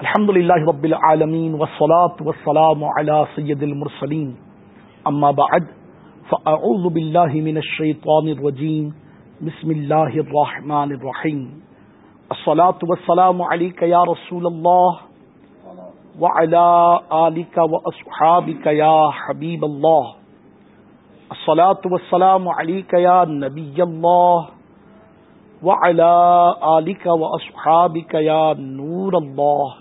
الحمد لله رب العالمين والصلاة والسلام على سيد المرسلين أما بعد فأعوذ بالله من الشيطان الرجيم بسم الله الرحمن الرحيم الصلاة والسلام عليك يا رسول الله وعلى آلك وأصحابك يا حبيب الله الصلاة والسلام عليك يا نبي الله وعلى آلك وأصحابك يا نور الله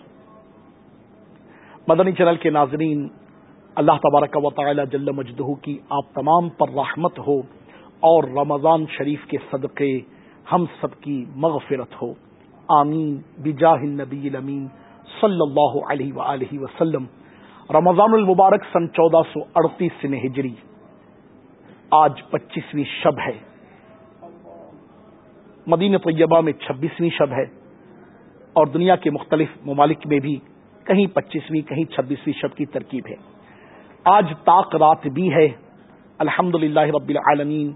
مدنی چینل کے ناظرین، اللہ تبارک و تعالی جل مجدہ کی آپ تمام پر رحمت ہو اور رمضان شریف کے صدقے ہم سب کی مغفرت ہو۔ آمین۔ بجاہ النبی الامین صلی اللہ علیہ وآلہ وسلم۔ رمضان المبارک سن چودہ سو اڑتیس سن ہجری۔ آج پچیسویں شب ہے۔ مدینہ طیبہ میں چھبیسویں شب ہے اور دنیا کے مختلف ممالک میں بھی کہیں پچیسویں، کہیں چھبیسویں شب کی ترکیب ہے۔ آج تاک رات بھی ہے۔ الحمد رب العالمین،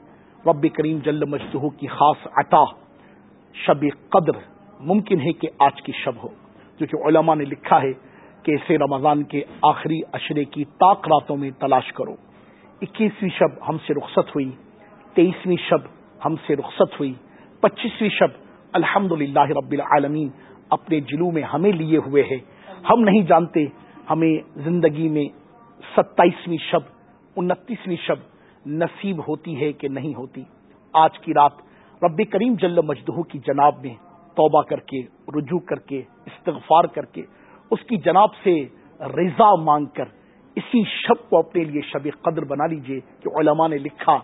رب کریم جل مجدہ کی خاص عطا شب قدر ممکن ہے کہ آج کی شب ہو۔ جو کہ علماء نے لکھا ہے کہ اسے رمضان کے آخری اشرے کی تاک راتوں میں تلاش کرو۔ اکیسویں شب ہم سے رخصت ہوئی، تیئیسویں شب ہم سے رخصت ہوئی۔ پچیسویں شب الحمد رب العالمین اپنے جلو میں ہمیں لیے ہوئے ہے ہم نہیں جانتے ہمیں زندگی میں ستائیسویں شب، انتیسویں شب نصیب ہوتی ہے کہ نہیں ہوتی۔ آج کی رات رب کریم جل مجدہ کی جناب میں توبہ کر کے، رجوع کر کے، استغفار کر کے اس کی جناب سے رضا مانگ کر اسی شب کو اپنے لیے شب قدر بنا لیجیے کہ علماء نے لکھا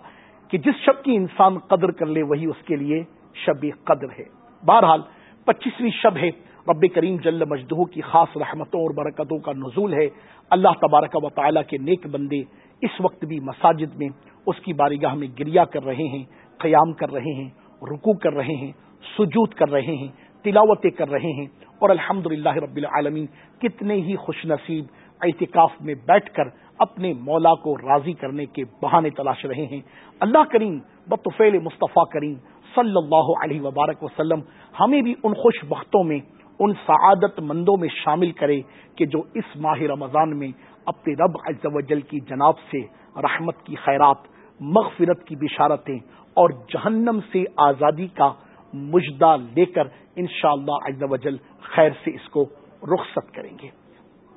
کہ جس شب کی انسان قدر کر لے وہی اس کے لیے شب قدر ہے۔ بہرحال پچیسویں شب ہے۔ رب کریم جل مجدہ کی خاص رحمتوں اور برکتوں کا نزول ہے۔ اللہ تبارک و تعالیٰ کے نیک بندے اس وقت بھی مساجد میں اس کی بارگاہ میں گریا کر رہے ہیں، قیام کر رہے ہیں رکو کر رہے ہیں، سجود کر رہے ہیں، تلاوتیں کر رہے ہیں۔ اور الحمد رب العالمین کتنے ہی خوش نصیب اعتکاف میں بیٹھ کر اپنے مولا کو راضی کرنے کے بہانے تلاش رہے ہیں۔ اللہ کریم بطفیل مصطفیٰ کریم صلی اللہ علیہ وبارک وسلم ہمیں بھی ان خوش بختوں میں، ان سعادت مندوں میں شامل کرے کہ جو اس ماہ رمضان میں اپنے رب عز و جل کی جناب سے رحمت کی خیرات، مغفرت کی بشارتیں اور جہنم سے آزادی کا مجدہ لے کر انشاءاللہ شاء اللہ جل خیر سے اس کو رخصت کریں گے۔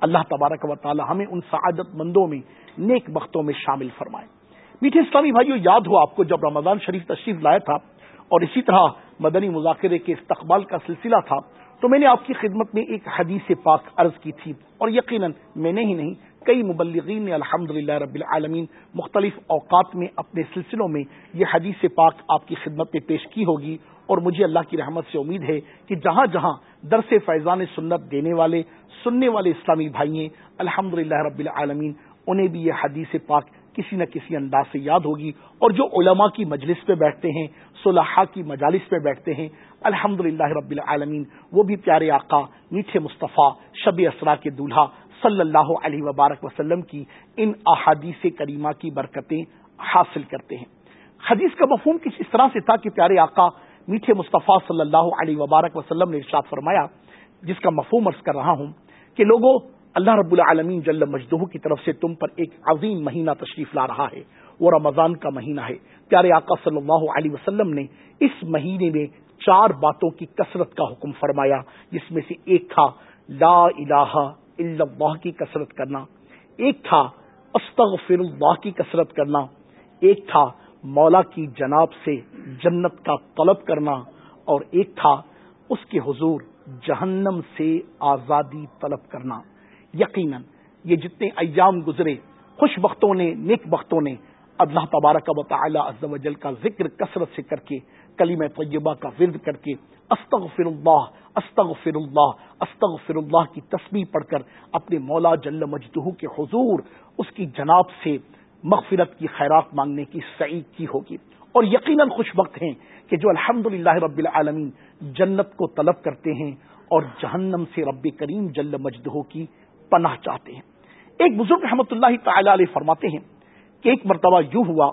اللہ تبارک و تعالی ہمیں ان سعادت مندوں میں، نیک بختوں میں شامل فرمائے۔ میٹھے اسلامی بھائیو، یاد ہو آپ کو جب رمضان شریف تشریف لایا تھا اور اسی طرح مدنی مذاکرے کے استقبال کا سلسلہ تھا، تو میں نے آپ کی خدمت میں ایک حدیث پاک عرض کی تھی اور یقیناً میں نے ہی نہیں، کئی مبلغین نے الحمد رب العالمین مختلف اوقات میں اپنے سلسلوں میں یہ حدیث پاک آپ کی خدمت میں پیش کی ہوگی اور مجھے اللہ کی رحمت سے امید ہے کہ جہاں جہاں درس فیضان سنت دینے والے، سننے والے اسلامی بھائی الحمد رب العالمین انہیں بھی یہ حدیث پاک کسی نہ کسی انداز سے یاد ہوگی اور جو علماء کی مجلس پہ بیٹھتے ہیں صلاحہ کی مجالس پہ بیٹھتے ہیں الحمد رب العالمین، وہ بھی پیارے آقا میٹھے مصطفیٰ شب اسرا کے دولہا صلی اللہ علیہ وبارک وسلم کی ان احادیث کریمہ کی برکتیں حاصل کرتے ہیں۔ حدیث کا مفہوم کس اس طرح سے تھا کہ پیارے آقا میٹھے مصطفیٰ صلی اللہ علیہ وبارک وسلم نے ارشاد فرمایا، جس کا مفہوم عرض کر رہا ہوں کہ لوگوں اللہ رب العالمین جل مجدہ کی طرف سے تم پر ایک عظیم مہینہ تشریف لا رہا ہے وہ رمضان کا مہینہ ہے۔ پیارے آقا صلی اللہ علیہ وسلم نے اس مہینے میں چار باتوں کی کثرت کا حکم فرمایا، جس میں سے ایک تھا لا الہ الا اللہ کی کثرت کرنا، ایک تھا استغفر اللہ کی کثرت کرنا، ایک تھا مولا کی جناب سے جنت کا طلب کرنا، اور ایک تھا اس کے حضور جہنم سے آزادی طلب کرنا۔ یقیناً یہ جتنے ایام گزرے، خوش بختوں نے، نیک بختوں نے اللہ تبارک و تعالی عز و جل کا ذکر کثرت سے کر کے کلیم طیبہ کا ورد کر کے استغفر اللہ استغفر اللہ استغفر اللہ کی تسبیح پڑھ کر اپنے مولا جل مجدہ کے حضور، اس کی جناب سے مغفرت کی خیرات مانگنے کی سعید کی ہوگی۔ اور یقیناً خوش وقت ہیں کہ جو الحمد رب العالمین جنت کو طلب کرتے ہیں اور جہنم سے رب کریم جل مجدہ کی پناہ چاہتے ہیں۔ ایک بزرگ رحمۃ اللہ تعالی علیہ فرماتے ہیں کہ ایک مرتبہ یوں ہوا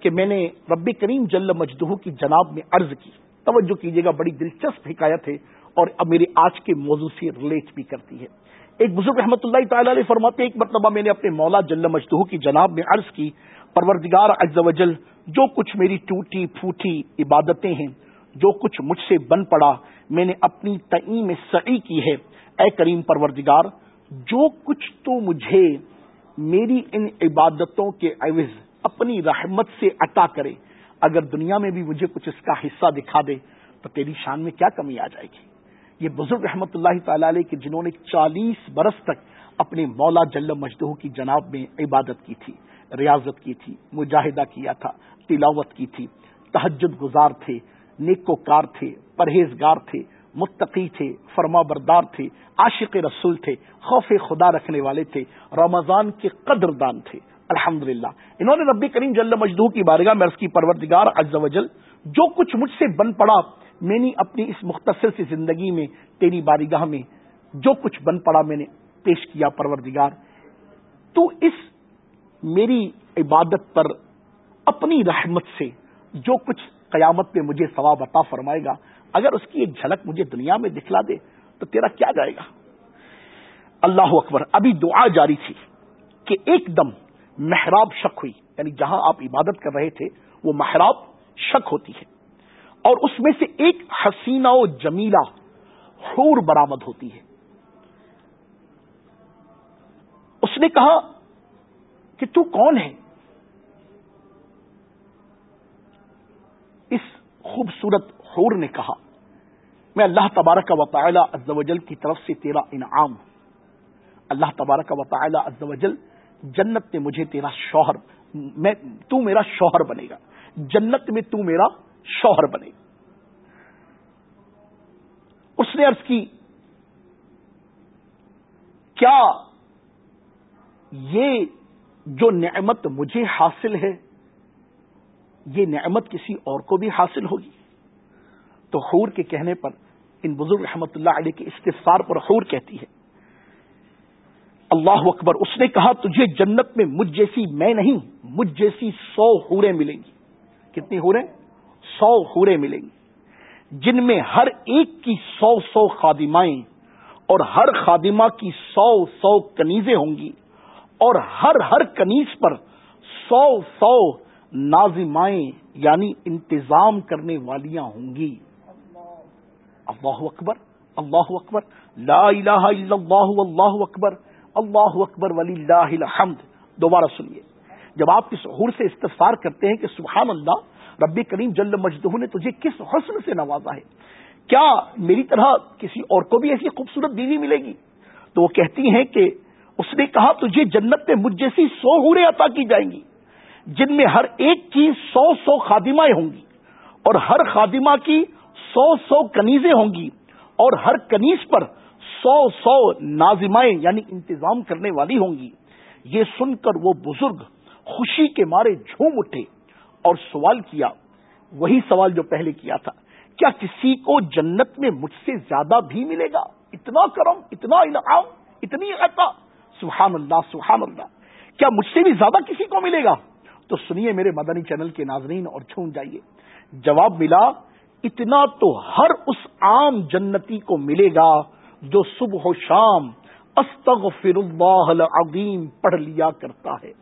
کہ میں نے رب کریم جل مجدہ کی جناب میں عرض کی۔ توجہ کیجیے گا، بڑی دلچسپ حکایت ہے اور اب میرے آج کے موضوع سے ریلیٹ بھی کرتی ہے۔ ایک بزرگ رحمۃ اللہ تعالی علیہ فرماتے ایک مرتبہ میں نے اپنے مولا جل مجدہ کی جناب میں عرض کی، پروردگار عز و جل، جو کچھ میری ٹوٹی پھوٹی عبادتیں ہیں، جو کچھ مجھ سے بن پڑا، میں نے اپنی تعیم میں سعی کی ہے۔ اے کریم پروردگار جو کچھ تو مجھے میری ان عبادتوں کے عوض اپنی رحمت سے عطا کرے، اگر دنیا میں بھی مجھے کچھ اس کا حصہ دکھا دے تو تیری شان میں کیا کمی آ جائے گی؟ یہ بزرگ رحمت اللہ تعالی علیہ کے جنہوں نے چالیس برس تک اپنے مولا جل مجدہ کی جناب میں عبادت کی تھی، ریاضت کی تھی، مجاہدہ کیا تھا، تلاوت کی تھی تحجد گزار تھے نیک کار تھے، پرہیزگار تھے متقی تھے فرما بردار تھے، عاشق رسول تھے، خوف خدا رکھنے والے تھے، رمضان کے قدر دان تھے۔ الحمد انہوں نے ربی کریم جل مجدو کی بارگاہ میں کی، پروردگار عز و جل، جو کچھ مجھ سے بن پڑا، میں نے اپنی اس مختصر سی زندگی میں، تیری بارگاہ میں جو کچھ بن پڑا، میں نے پیش کیا۔ پروردگار، تو اس میری عبادت پر اپنی رحمت سے جو کچھ قیامت میں مجھے ثواب عطا فرمائے گا اگر اس کی ایک جھلک مجھے دنیا میں دکھلا دے تو تیرا کیا جائے گا؟ اللہ اکبر، ابھی دعا جاری تھی کہ ایک دم محراب شک ہوئی یعنی جہاں آپ عبادت کر رہے تھے، وہ محراب شک ہوتی ہے۔ اور اس میں سے ایک حسینہ و جمیلا حور برامد ہوتی ہے۔ اس نے کہا کہ تو کون ہے؟ اس خوبصورت حور نے کہا، میں اللہ تبارک و تعالی عز و جل کی طرف سے تیرا انعام اللہ تبارک و تعالی عز و جل جنت میں مجھے تیرا شوہر، میں، تو میرا شوہر بنے گا، جنت میں تو میرا شوہر بنے گا۔ اس نے عرض کی، کیا یہ جو نعمت مجھے حاصل ہے یہ نعمت کسی اور کو بھی حاصل ہوگی۔ تو حور کے کہنے پر ان بزرگ رحمت اللہ علیہ کے استفسار پر حور کہتی ہے، اللہ اکبر، اس نے کہا، تجھے جنت میں مجھ جیسی میں نہیں، مجھ جیسی سو حوریں ملیں گی۔ کتنی حوریں؟ سو حوریں ملیں گی۔ جن میں ہر ایک کی سو سو خادمائیں اور ہر خادمہ کی سو سو کنیزیں ہوں گی اور ہر ہر کنیز پر سو سو نازمائیں یعنی انتظام کرنے والیاں ہوں گی۔ اللہ اکبر اللہ اکبر، لا الہ الا اللہ اللہ اکبر اللہ اکبر ولی اللہ الحمد۔ دوبارہ سنیے، جب آپ کس حور سے استفسار کرتے ہیں کہ سبحان اللہ ربی کریم جل مجدہ نے تجھے کس حسن سے نوازا ہے؟ کیا میری طرح کسی اور کو بھی ایسی خوبصورت بیوی ملے گی؟ تو وہ کہتی ہیں کہ اس نے کہا تجھے جنت میں مجھ جیسی سو ہورے عطا کی جائیں گی۔ جن میں ہر ایک کی سو سو خادمائیں ہوں گی اور ہر خادمہ کی سو سو کنیزیں ہوں گی اور ہر کنیز پر سو سو نازمائیں یعنی انتظام کرنے والی ہوں گی۔ یہ سن کر وہ بزرگ خوشی کے مارے جھوم اٹھے اور سوال کیا، وہی سوال جو پہلے کیا تھا، کیا کسی کو جنت میں مجھ سے زیادہ بھی ملے گا؟ اتنا کرم، اتنا انعام، اتنی عطا سبحان اللہ سبحان اللہ۔ کیا مجھ سے بھی زیادہ کسی کو ملے گا؟ تو سنیے میرے مدنی چینل کے ناظرین اور چھون جائیے۔ جواب ملا، اتنا تو ہر اس عام جنتی کو ملے گا جو صبح و شام استغفر اللہ العظیم پڑھ لیا کرتا ہے۔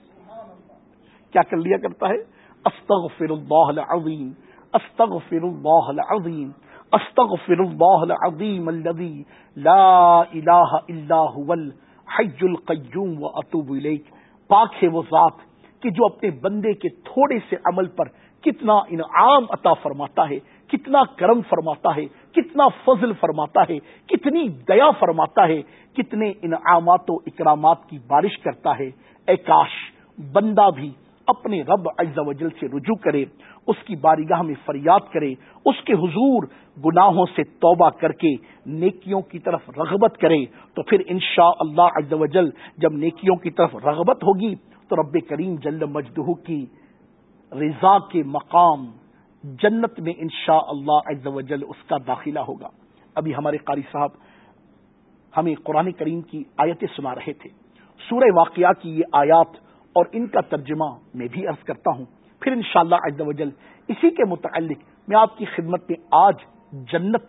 کیا کر لیا کرتا ہے؟ استغفر اللہ العظیم استغفر اللہ العظیم استغفر اللہ العظیم الذي لا الہ الا هو الحی القیوم واتوب الیک۔ پاک ہے وہ ذات کہ جو اپنے بندے کے تھوڑے سے عمل پر کتنا انعام عطا فرماتا ہے، کتنا کرم فرماتا ہے، کتنا فضل فرماتا ہے، کتنی دیا فرماتا ہے، کتنے انعامات و اکرامات کی بارش کرتا ہے۔ اے کاش، بندہ بھی اپنے رب عز و جل سے رجوع کرے، اس کی بارگاہ میں فریاد کرے، اس کے حضور گناہوں سے توبہ کر کے نیکیوں کی طرف رغبت کرے، تو پھر انشاء اللہ عز و جل جب نیکیوں کی طرف رغبت ہوگی تو رب کریم جل مجدہ کی رضا کے مقام جنت میں انشاء اللہ عز و جل اس کا داخلہ ہوگا۔ ابھی ہمارے قاری صاحب ہمیں قرآن کریم کی آیتیں سنا رہے تھے۔ سورہ واقعہ کی یہ آیات اور ان کا ترجمہ میں بھی عرض کرتا ہوں۔ پھر انشاءاللہ شاء اللہ اسی کے متعلق میں آپ کی خدمت میں آج جنت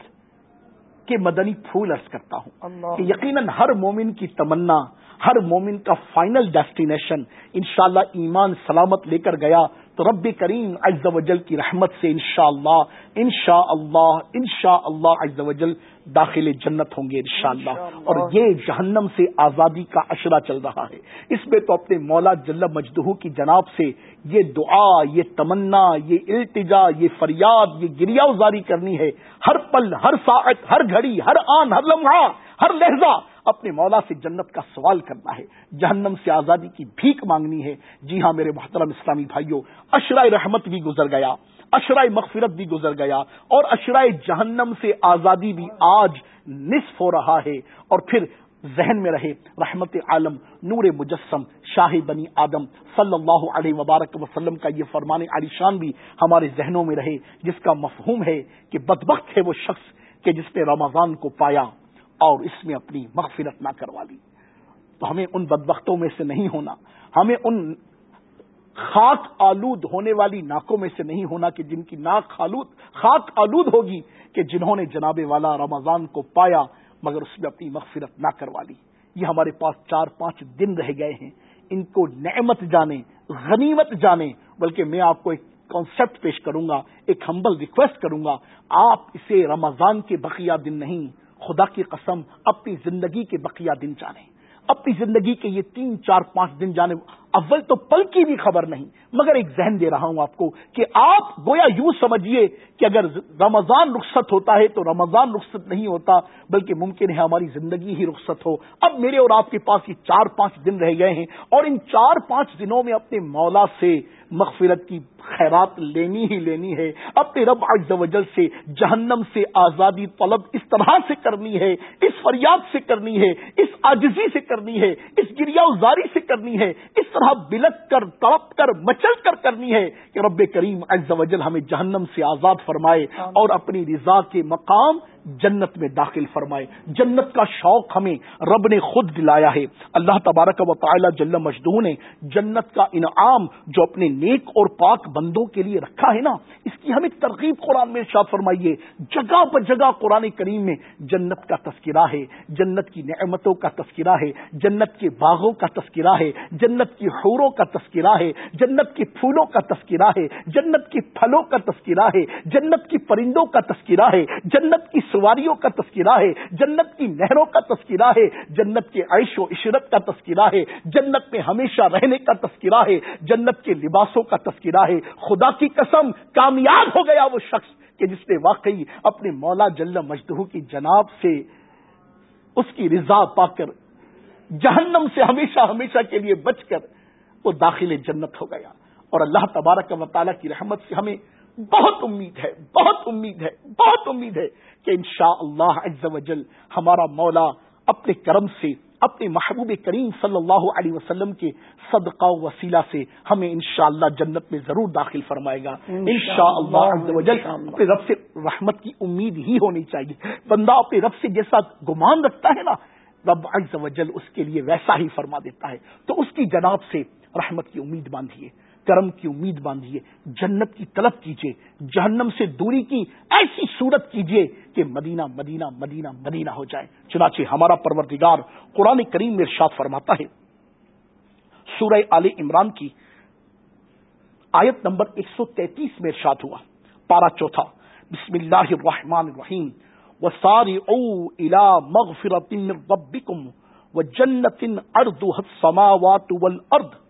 کہ مدنی پھول ارض کرتا ہوں کہ یقیناً ہر مومن کی تمنا ہر مومن کا فائنل ڈیسٹینیشن انشاءاللہ ایمان سلامت لے کر گیا تو رب کریم عز و جل کی رحمت سے انشاءاللہ انشاءاللہ انشاءاللہ عز و جل داخل جنت ہوں گے انشاءاللہ۔ اور یہ جہنم سے آزادی کا اشرا چل رہا ہے۔ اس میں تو اپنے مولا جل مجدہ کی جناب سے یہ دعا یہ تمنا یہ التجا یہ فریاد یہ گریا ازاری کرنی ہے۔ ہر پل ہر ساعت ہر گھڑی ہر آن ہر لمحہ ہر لہجہ اپنے مولا سے جنت کا سوال کرنا ہے۔ جہنم سے آزادی کی بھیک مانگنی ہے۔ جی ہاں میرے محترم اسلامی بھائیوں اشرائے رحمت بھی گزر گیا اشرائے مغفرت بھی گزر گیا اور اشرائے جہنم سے آزادی بھی آج نصف ہو رہا ہے۔ اور پھر ذہن میں رہے، رحمت عالم، نور مجسم، شاہ بنی آدم صلی اللہ علیہ وبارک وسلم کا یہ فرمان علی شان بھی ہمارے ذہنوں میں رہے، جس کا مفہوم ہے کہ بدبخت ہے وہ شخص کہ جس نے رمضان کو پایا۔ اور اس میں اپنی مغفرت نہ کروا لی۔ تو ہمیں ان بدبختوں میں سے نہیں ہونا، ہمیں ان خاک آلود ہونے والی ناکوں میں سے نہیں ہونا کہ جن کی ناک آلود خاک آلود ہوگی کہ جنہوں نے جناب والا رمضان کو پایا مگر اس میں اپنی مغفرت نہ کروا لی۔ یہ ہمارے پاس چار پانچ دن رہ گئے ہیں۔ ان کو نعمت جانے غنیمت جانے بلکہ میں آپ کو ایک کانسیپٹ پیش کروں گا، ایک ہمبل ریکویسٹ کروں گا، آپ اسے رمضان کے بقیہ دن نہیں خدا کی قسم اپنی زندگی کے بقیہ دن جانیں اپنی زندگی کے یہ تین، چار، پانچ دن جانے۔ اول تو پل کی بھی خبر نہیں، مگر ایک ذہن دے رہا ہوں آپ کو کہ آپ گویا یوں سمجھیے کہ اگر رمضان رخصت ہوتا ہے تو رمضان رخصت نہیں ہوتا، بلکہ ممکن ہے ہماری زندگی ہی رخصت ہو۔ اب میرے اور آپ کے پاس یہ چار، پانچ دن رہ گئے ہیں اور ان چار، پانچ دنوں میں اپنے مولا سے مغفرت کی خیرات لینی ہی لینی ہے۔ اپنے رب عز و جل سے جہنم سے آزادی طلب اس طرح سے کرنی ہے اس فریاد سے کرنی ہے اس آجزی سے کرنی ہے اس گریا زاری سے کرنی ہے۔ اس طرح بلک کر تڑپ کر مچل کر کرنی ہے کہ رب کریم عز و جل ہمیں جہنم سے آزاد فرمائے اور اپنی رضا کے مقام جنت میں داخل فرمائے۔ جنت کا شوق ہمیں رب نے خود دلایا ہے۔ اللہ تبارک و تعالی جل مجدو نے جنت کا انعام جو اپنے نیک اور پاک بندوں کے لیے رکھا ہے نا اس کی ہمیں ترغیب قرآن میں شاہ فرمائیے جگہ پر جگہ قرآن کریم میں جنت کا تذکرہ ہے جنت کی نعمتوں کا تذکرہ ہے جنت کے باغوں کا تذکرہ ہے جنت کی حوروں کا تذکرہ ہے جنت کے پھولوں کا تذکرہ ہے جنت کے پھلوں کا تذکرہ ہے جنت کی پرندوں کا تذکرہ ہے جنت کی سواریوں کا تذکرہ ہے جنت کی نہروں کا تذکرہ ہے جنت کے عیش و عشرت کا تذکرہ ہے جنت میں ہمیشہ رہنے کا تذکرہ ہے جنت کے لباسوں کا تذکرہ ہے خدا کی قسم کامیاب ہو گیا وہ شخص کہ جس نے واقعی اپنے مولا جل مجدہ کی جناب سے اس کی رضا پا کر جہنم سے ہمیشہ ہمیشہ کے لیے بچ کر وہ داخل جنت ہو گیا۔ اور اللہ تبارک و تعالیٰ کی رحمت سے ہمیں بہت امید ہے، بہت امید ہے، بہت امید ہے کہ انشاءاللہ شاء اللہ ہمارا مولا اپنے کرم سے اپنے محبوب کریم صلی اللہ علیہ وسلم کے صدقہ و وسیلہ سے ہمیں انشاءاللہ جنت میں ضرور داخل فرمائے گا. انشاءاللہ شاء اللہ اپنے رب سے رحمت کی امید ہی ہونی چاہیے. بندہ اپنے رب سے جیسا گمان رکھتا ہے نا رب عز و جل اس کے لیے ویسا ہی فرما دیتا ہے. تو اس کی جناب سے رحمت کی امید باندھیے. کرم کی امید باندھیے، جنت کی طلب کیجیے، جہنم سے دوری کی ایسی صورت کیجیے کہ مدینہ مدینہ مدینہ مدینہ ہو جائے۔ چنانچہ ہمارا پروردگار قرآن کریم میں ارشاد فرماتا ہے، سورہ آل عمران کی آیت نمبر ایک سو تینتیس میں ارشاد ہوا۔ پارا چوتھا، بسم اللہ الرحمن الرحیم۔ و ساری او الا مغفرت ربکم و جنت ارد والارض۔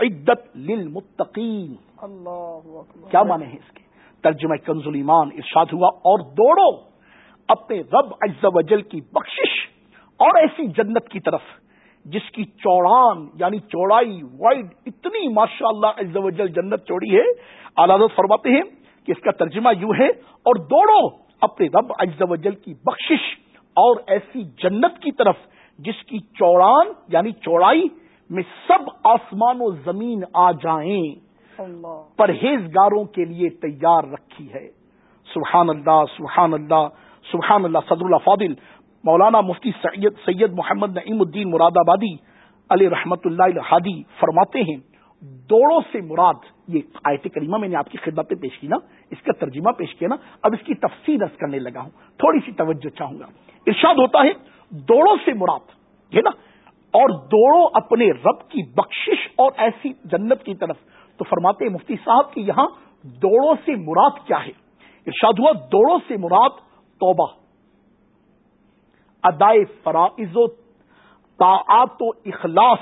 عدت للمتقین۔ کیا مانے ہیں اس کے؟ ترجمہ کنز ایمان ارشاد ہوا اور دوڑو اپنے رب عز و جل کی بخشش اور ایسی جنت کی طرف جس کی چوڑان یعنی چوڑائی وائڈ اتنی ماشاء اللہ عز و جل جنت چوڑی ہے۔ آلاد فرماتے ہیں کہ اس کا ترجمہ یوں ہے اور دوڑو اپنے رب عز و جل کی بخشش اور ایسی جنت کی طرف جس کی چوڑان یعنی چوڑائی میں سب آسمان و زمین آ جائیں۔ پرہیزگاروں کے لیے تیار رکھی ہے۔ سبحان اللہ سبحان اللہ سبحان اللہ صدر اللہ فاضل۔ مولانا مفتی سید سید محمد نعیم الدین مراد آبادی علی رحمت اللہ الحادی فرماتے ہیں دوڑوں سے مراد یہ آیت کریمہ میں نے آپ کی خدمت پہ پیش کی نا اس کا ترجمہ پیش کیا نا اب اس کی تفصیل کرنے لگا ہوں۔ تھوڑی سی توجہ چاہوں گا۔ ارشاد ہوتا ہے دوڑوں سے مراد ہے نا اور دوڑو اپنے رب کی بخشش اور ایسی جنت کی طرف۔ تو فرماتے مفتی صاحب کہ یہاں دوڑوں سے مراد کیا ہے؟ ارشاد ہوا دوڑوں سے مراد توبہ۔ ادائے فرائض و طاعت و اخلاص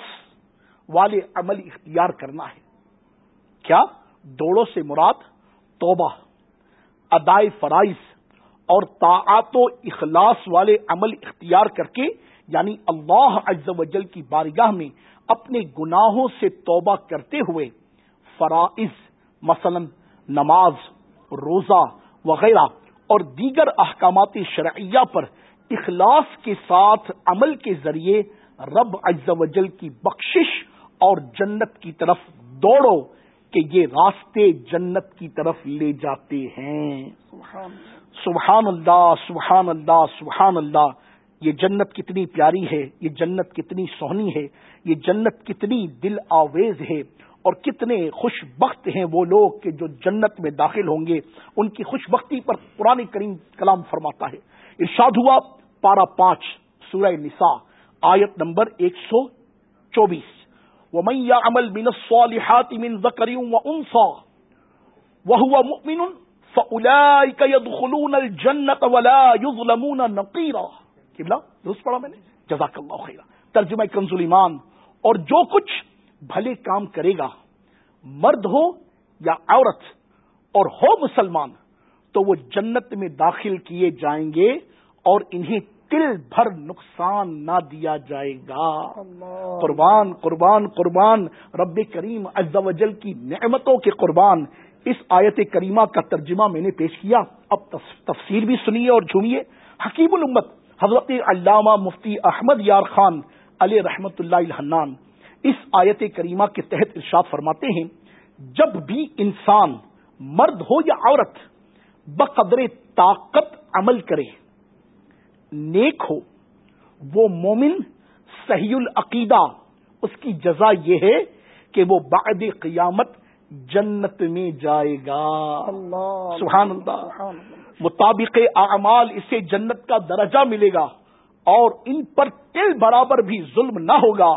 والے عمل اختیار کرنا ہے۔ کیا؟ دوڑوں سے مراد توبہ۔ ادائے فرائض اور طاعت و اخلاص والے عمل اختیار کر کے یعنی اللہ عز و جل کی بارگاہ میں اپنے گناہوں سے توبہ کرتے ہوئے فرائض مثلا نماز روزہ وغیرہ اور دیگر احکامات شرعیہ پر اخلاص کے ساتھ عمل کے ذریعے رب عز و جل کی بخشش اور جنت کی طرف دوڑو کہ یہ راستے جنت کی طرف لے جاتے ہیں۔ سبحان اللہ۔ سبحان اللہ سبحان اللہ یہ جنت کتنی پیاری ہے، یہ جنت کتنی سہنی ہے، یہ جنت کتنی دل آویز ہے، اور کتنے خوش بخت ہیں وہ لوگ کہ جو جنت میں داخل ہوں گے۔ ان کی خوش بختی پر قرآن کریم کلام فرماتا ہے۔ ارشاد ہوا پارا پانچ، سورہ نساء، آیت نمبر ایک سو چوبیس۔ وہ میاں عمل بن صالحات من ذکری و انسا وہ مؤمن فاولئک يدخلون الجنت ولا يظلمون نقیرا قبلہ درست پڑھا میں نے؟ جزاک اللہ خیرہ ترجمہ کنزل ایمان اور جو کچھ بھلے کام کرے گا مرد ہو یا عورت اور ہو مسلمان تو وہ جنت میں داخل کیے جائیں گے اور انہیں تل بھر نقصان نہ دیا جائے گا۔ قربان قربان قربان۔ رب کریم عز و جل کی نعمتوں کے قربان۔ اس آیت کریمہ کا ترجمہ میں نے پیش کیا۔ اب تفسیر بھی سنیے اور جھومیے۔ حکیم الامت حضرت علامہ مفتی احمد یار خان علیہ رحمت اللہ الحنان اس آیت کریمہ کے تحت ارشاد فرماتے ہیں جب بھی انسان مرد ہو یا عورت بقدر طاقت عمل کرے نیک ہو وہ مومن صحیح العقیدہ اس کی جزا یہ ہے کہ وہ بعد قیامت جنت میں جائے گا۔ سبحان اللہ۔ مطابق اعمال اسے جنت کا درجہ ملے گا اور ان پر تل برابر بھی ظلم نہ ہوگا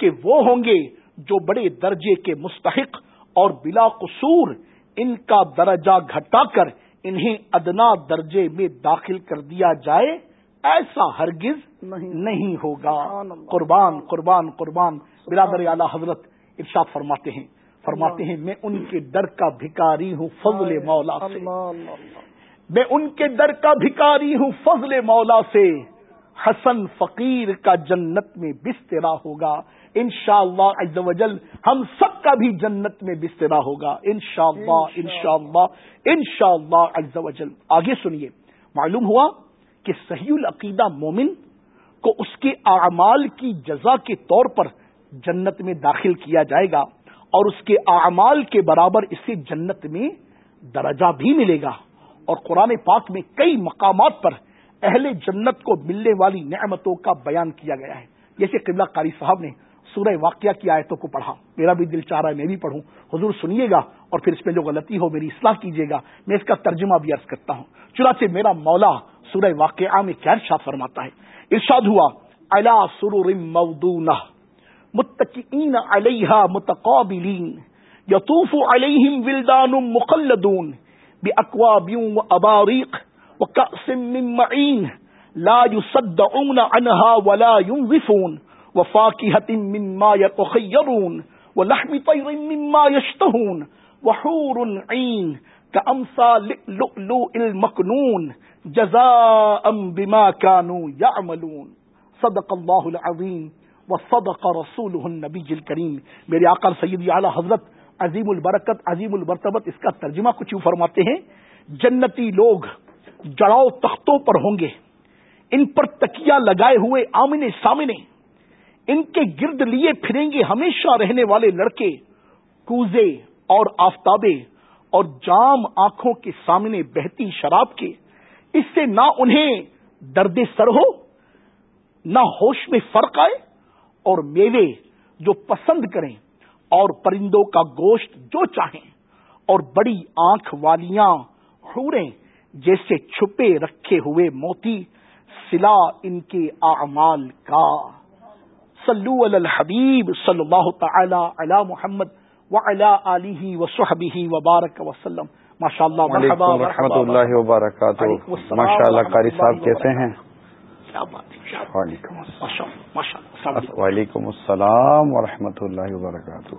کہ وہ ہوں گے جو بڑے درجے کے مستحق اور بلا قصور ان کا درجہ گھٹا کر انہیں ادنا درجے میں داخل کر دیا جائے ایسا ہرگز نہیں۔ ہوگا۔ قربان قربان قربان۔ برادر اعلی حضرت ارشاد فرماتے ہیں۔ فرماتے ہیں میں ان کے در کا بھکاری ہوں فضل مولا سے۔ میں ان کے در کا بھکاری ہوں فضل مولا سے۔ حسن فقیر کا جنت میں بسترا ہوگا۔ ان شاء اللہ ہم سب کا بھی جنت میں بسترا ہوگا۔ ان شاء اللہ ان شاء اللہ ان شاء اللہ آگے سنیے۔ معلوم ہوا کہ صحیح العقیدہ مومن کو اس کے اعمال کی جزا کے طور پر جنت میں داخل کیا جائے گا اور اس کے اعمال کے برابر اسے جنت میں درجہ بھی ملے گا۔ اور قرآن پاک میں کئی مقامات پر اہل جنت کو ملنے والی نعمتوں کا بیان کیا گیا ہے۔ جیسے قبلہ قاری صاحب نے سورہ واقعہ کی آیتوں کو پڑھا۔ میرا بھی دل چاہ رہا ہے میں بھی پڑھوں۔ حضور سنیے گا اور پھر اس میں جو غلطی ہو میری اصلاح کیجیے گا۔ میں اس کا ترجمہ بھی عرض کرتا ہوں۔ چنانچہ میرا مولا سورہ واقعہ میں کیا ارشاد فرماتا ہے۔ ارشاد ہوا الا سرور مودونہ متقین علیہ متقابلین، یطوف علیہم ولدان مقلدون باقواب و اباریق وكأس من معين لا يصدعون عنها ولا ينظفون وفاكهة مما يتخيرون ولحم طير مما يشتهون وحور عين كأمثال لؤلؤ المكنون جزاء بما كانوا يعملون. صدق الله العظيم وصدق رسوله النبي الكريم. میرے آقا سیدی اعلی حضرت عظیم البرکت، عظیم البرتبت اس کا ترجمہ کچھ یوں فرماتے ہیں، جنتی لوگ جڑاؤ تختوں پر ہوں گے، ان پر تکیا لگائے ہوئے آمنے سامنے، ان کے گرد لیے پھریں گے ہمیشہ رہنے والے لڑکے، کوزے اور آفتابے، اور جام آنکھوں کے سامنے بہتی شراب کے، اس سے نہ انہیں درد سر ہو، نہ ہوش میں فرق آئے، اور میوے جو پسند کریں اور پرندوں کا گوشت جو چاہیں اور بڑی آنکھ والیاں حوریں جیسے چھپے رکھے ہوئے موتی سلا ان کے اعمال کا۔ صلو علی الحبیب صلی اللہ تعالی علی محمد وعلی آلہ وصحبہ وبارک وسلم ماشاء اللہ ورحمۃ اللہ وبرکاتہ۔ ماشاء اللہ قاری صاحب کیسے ہیں؟ وعلیکم السلام ورحمۃ اللہ وبرکاتہ.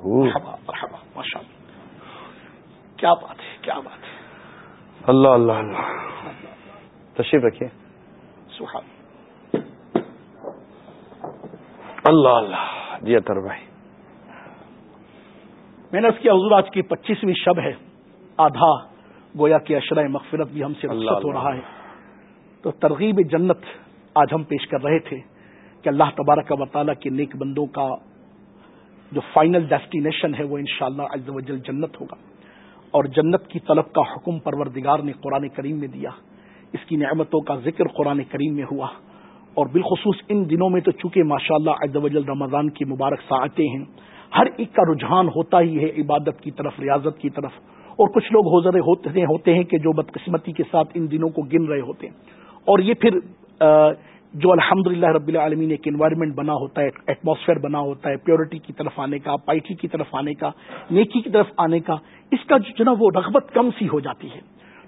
کیا بات ہے کیا بات ہے. اللہ اللہ اللہ. تشریف رکھیے. اللہ. اللہ جی اطر بھائی. میں نے اس کی حضور آج کی پچیسویں شب ہے. آدھا گویا کہ اشرۂ مغفرت بھی ہم سے رخصت ہو رہا ہے. تو ترغیب جنت آج ہم پیش کر رہے تھے. کہ اللہ تبارک و تعالیٰ کے نیک بندوں کا جو فائنل ڈیسٹینیشن ہے وہ انشاءاللہ شاء اللہ جنت ہوگا۔ اور جنت کی طلب کا حکم پروردگار نے قرآن کریم میں دیا۔ اس کی نعمتوں کا ذکر قرآن کریم میں ہوا۔ اور بالخصوص ان دنوں میں تو چونکہ ماشاء اللہ وجل رمضان کی مبارک ساعتیں ہیں، ہر ایک کا رجحان ہوتا ہی ہے عبادت کی طرف، ریاضت کی طرف۔ اور کچھ لوگ ہوزرے ہوتے ہیں کہ جو بدقسمتی کے ساتھ ان دنوں کو گن رہے ہوتے ہیں۔ اور یہ پھر جو الحمد للہ رب العالمین ایک انوائرمنٹ بنا ہوتا ہے ایٹماسفیئر بنا ہوتا ہے پیورٹی کی طرف آنے کا پائٹی کی طرف آنے کا، نیکی کی طرف آنے کا، اس کا جو نا وہ رغبت کم سی ہو جاتی ہے۔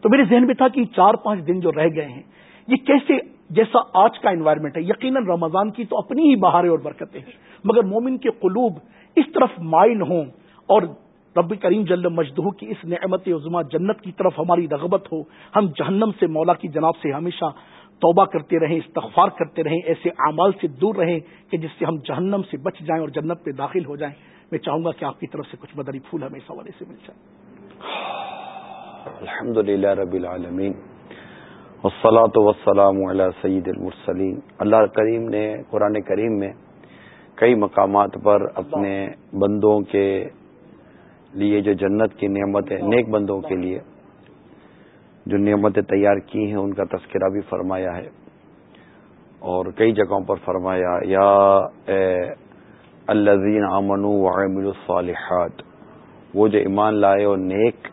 تو میرے ذہن میں تھا کہ چار پانچ دن جو رہ گئے ہیں، یہ کیسے جیسا آج کا انوائرمنٹ ہے، یقیناً رمضان کی تو اپنی ہی بہاریں اور برکتیں ہیں۔ مگر مومن کے قلوب اس طرف مائل ہوں اور رب کریم جل مجدہ کی اس نعمت عظما جنت کی طرف ہماری رغبت ہو، ہم جہنم سے، مولا کی جناب سے ہمیشہ توبہ کرتے رہیں استغفار کرتے رہیں ایسے اعمال سے دور رہیں کہ جس سے ہم جہنم سے بچ جائیں اور جنت پہ داخل ہو جائیں۔ میں چاہوں گا کہ آپ کی طرف سے کچھ بدری پھول ہمیں اس حوالے سے مل جائے۔ الحمد للہ رب العالمین وسلاۃ وسلام علیہ سعید المرسلین۔ اللہ کریم نے قرآن کریم میں کئی مقامات پر اپنے بندوں کے لیے جو جنت کی نعمت ہے نیک بندوں کے لیے جو نعمتیں تیار کی ہیں ان کا تذکرہ بھی فرمایا ہے۔ اور کئی جگہوں پر فرمایا یا الزین امن وعمل الصالحات وہ جو ایمان لائے اور نیک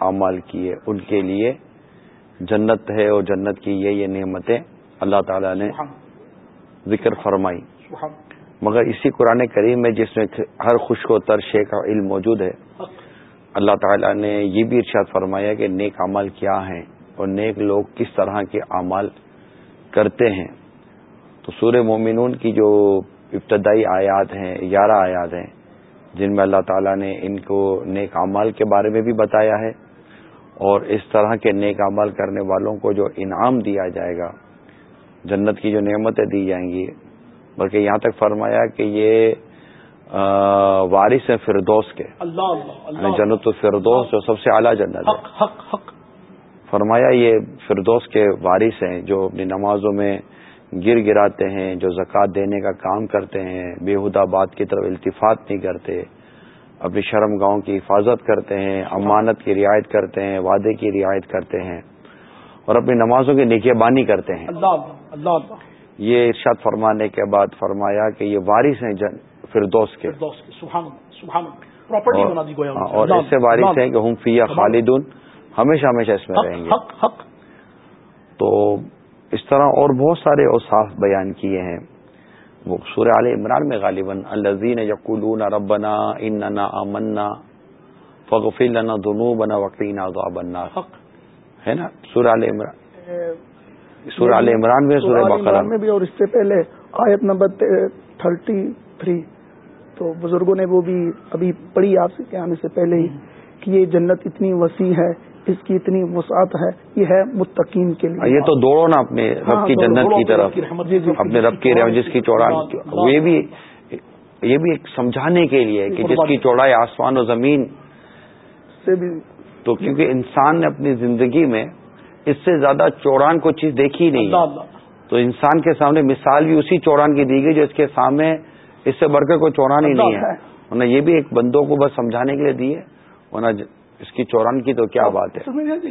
اعمال کیے ان کے لیے جنت ہے اور جنت کی یہ یہ نعمتیں اللہ تعالی نے ذکر فرمائی۔ مگر اسی قرآن کریم میں جس میں ہر خوش و تر شے کا علم موجود ہے اللہ تعالیٰ نے یہ بھی ارشاد فرمایا کہ نیک عمل کیا ہیں اور نیک لوگ کس طرح کے اعمال کرتے ہیں۔ تو سورہ مومنون کی جو ابتدائی آیات ہیں، گیارہ آیات ہیں، جن میں اللہ تعالیٰ نے ان کو نیک اعمال کے بارے میں بھی بتایا ہے اور اس طرح کے نیک عمل کرنے والوں کو جو انعام دیا جائے گا، جنت کی جو نعمتیں دی جائیں گی۔ بلکہ یہاں تک فرمایا کہ یہ وارث ہیں فردوس کے۔ یعنی جنت الفردوس جو سب سے اعلیٰ جنت ہے۔ فرمایا یہ فردوس کے وارث ہیں جو اپنی نمازوں میں گر گراتے ہیں جو زکوٰۃ دینے کا کام کرتے ہیں بےحدہ بات کی طرف التفات نہیں کرتے اپنی شرم گاؤں کی حفاظت کرتے ہیں امانت کی رعایت کرتے ہیں وعدے کی رعایت کرتے ہیں اور اپنی نمازوں کی نکیہ بانی کرتے ہیں۔ یہ ارشاد فرمانے کے بعد فرمایا کہ یہ وارث ہیں فردوس کے۔ اور ایسے بارش ہیں کہ ہم فیا خالدون ہمیشہ ہمیشہ اس میں رہیں گے۔ تو اس طرح اور بہت سارے اوصاف بیان کیے ہیں۔ وہ سورہ عال عمران میں غالباً الزین یقولون ربنا اننا آمنا فغفر لنا ذنوبنا وقینا عذاب النار۔ ہے نا؟ سورہ عال عمران۔ سورہ عال عمران میں سورہ بقرہ۔ میں بھی اور اس سے پہلے آیت نمبر تھرٹی تھری۔ تو بزرگوں نے وہ بھی ابھی پڑھی آپ سے کے آنے سے پہلے ہی کہ یہ جنت اتنی وسیع ہے اس کی اتنی وسعت ہے یہ ہے متقین کے لیے۔ یہ تو دوڑو نا اپنے رب ہاں، کی جنت کی طرف۔ جی، جی۔ اپنے رب کی جس کی چوڑائی یہ بھی یہ بھی ایک سمجھانے کے لیے کہ جس کی چوڑائی آسمان و زمین سے بھی۔ تو کیونکہ انسان نے اپنی زندگی میں اس سے زیادہ چوڑان کو چیز دیکھی نہیں۔ تو انسان کے سامنے مثال بھی اسی چوڑان کی دی گئی جو اس کے سامنے اس سے بڑھ کے کوئی چوران ہی نہیں ہے۔ ورنہ یہ بھی ایک بندوں کو بس سمجھانے کے لیے دیے ورنہ اس کی چوران کی تو کیا بات ہے؟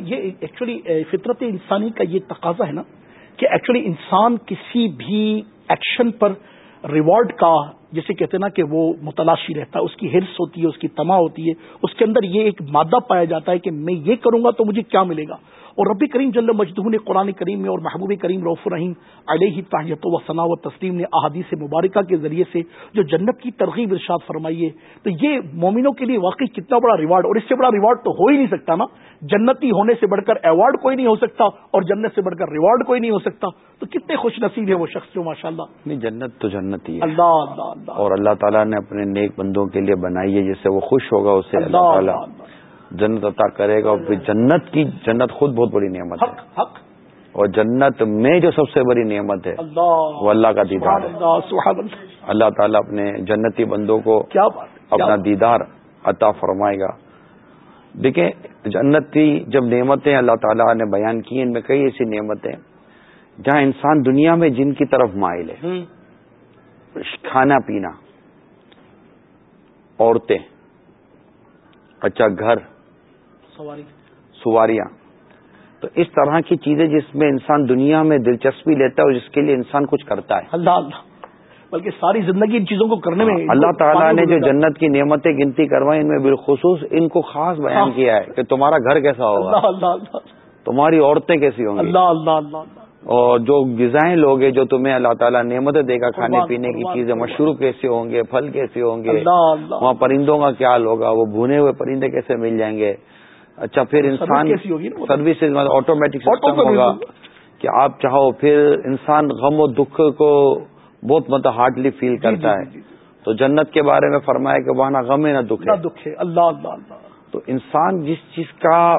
یہ ایکچولی فطرت انسانی کا یہ تقاضا ہے نا کہ ایکچولی انسان کسی بھی ایکشن پر ریوارڈ کا جیسے کہتے ہیں نا کہ وہ متلاشی رہتا ہے اس کی ہرس ہوتی ہے اس کی تما ہوتی ہے اس کے اندر یہ ایک مادہ پایا جاتا ہے کہ میں یہ کروں گا تو مجھے کیا ملے گا۔ اور ربی کریم جل مجدہ نے قرآن کریم میں اور محبوب کریم روف الرحیم علیہ تاہیت و ثناء و تسلیم نے احادیث مبارکہ کے ذریعے سے جو جنت کی ترغیب ارشاد فرمائی ہے تو یہ مومنوں کے لیے واقعی کتنا بڑا ریوارڈ اور اس سے بڑا ریوارڈ تو ہو ہی نہیں سکتا نا۔ جنتی ہونے سے بڑھ کر ایوارڈ کوئی نہیں ہو سکتا اور جنت سے بڑھ کر ریوارڈ کوئی نہیں ہو سکتا۔ تو کتنے خوش نصیب ہے وہ شخص جو ماشاء اللہ نہیں جنت تو جنت ہی اللہ اللہ اللہ۔ اور اللہ تعالیٰ نے اپنے نیک بندوں کے لیے بنائی ہے جس سے وہ خوش ہوگا اسے اللہ تعالیٰ جنت عطا کرے گا اور پھر جنت کی جنت خود بہت بڑی نعمت ہے۔ حق حق۔ اور جنت میں جو سب سے بڑی نعمت ہے اللہ وہ اللہ کا دیدار ہے۔ اللہ اللہ۔ اللہ تعالیٰ اپنے جنتی بندوں کو کیا بات اپنا دیدار عطا فرمائے گا۔ دیکھیں جنتی جب نعمتیں اللہ تعالیٰ نے بیان کی ان میں کئی ایسی نعمتیں جہاں انسان دنیا میں جن کی طرف مائل ہے۔ کھانا پینا عورتیں اچھا گھر سواریاں۔ تو اس طرح کی چیزیں جس میں انسان دنیا میں دلچسپی لیتا ہے اور جس کے لیے انسان کچھ کرتا ہے۔ اللہ اللہ۔ بلکہ ساری زندگی ان چیزوں کو کرنے میں اللہ تعالیٰ نے جو۔ جنت کی نعمتیں گنتی کروائی ان میں بالخصوص ان کو خاص بیان ہاں۔ کیا ہے کہ تمہارا گھر کیسا ہوگا۔ اللہ اللہ تمہاری عورتیں کیسی ہوں گی؟ اللہ اللہ اللہ اور جو غذائیں لوگ ہیں جو تمہیں اللہ تعالیٰ نعمتیں دے گا کھانے پینے کی چیزیں۔ مشروب کیسے ہوں گے پھل کیسے ہوں گے وہاں پرندوں کا کیا ہوگا وہ بھونے ہوئے پرندے کیسے مل جائیں گے؟ اچھا پھر انسان؟ سروسز آٹومیٹک آٹو سسٹم ہوگا کہ آپ چاہو پھر انسان غم و دکھ کو بہت مطلب ہارڈلی فیل کرتا جی، ہے جی، جی۔ تو جنت کے بارے میں فرمایا کہ وہاں نہ غم ہے نہ دکھ ہے۔ ہے۔ اللہ تو انسان جس چیز کا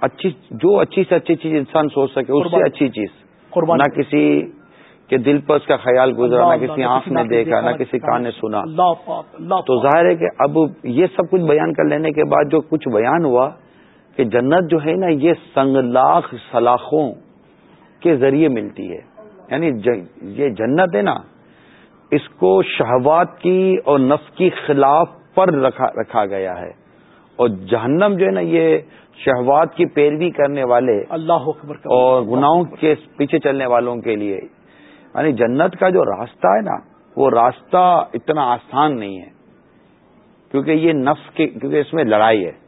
اچھی جو اچھی سے اچھی چیز انسان سوچ سکے اس سے۔ اچھی چیز۔ نہ کسی کے دل پر اس کا خیال گزرا نہ کسی آنکھ نے دیکھا نہ کسی کان نے سنا۔ تو۔ ظاہر ہے کہ اب یہ سب کچھ بیان کر لینے کے بعد جو کچھ بیان ہوا کہ جنت جو ہے نا یہ سنگ لاکھ سلاخوں کے ذریعے ملتی ہے۔ یعنی یہ جنت ہے نا اس کو شہوات کی اور نفس کی خلاف پر رکھا رکھا گیا ہے۔ اور جہنم جو ہے نا یہ شہوات کی پیروی کرنے والے اللہ اکبر اور گناہوں کے پیچھے چلنے والوں کے لیے۔ یعنی جنت کا جو راستہ ہے نا وہ راستہ اتنا آسان نہیں ہے۔ کیونکہ یہ نفس کے کیونکہ اس میں لڑائی ہے۔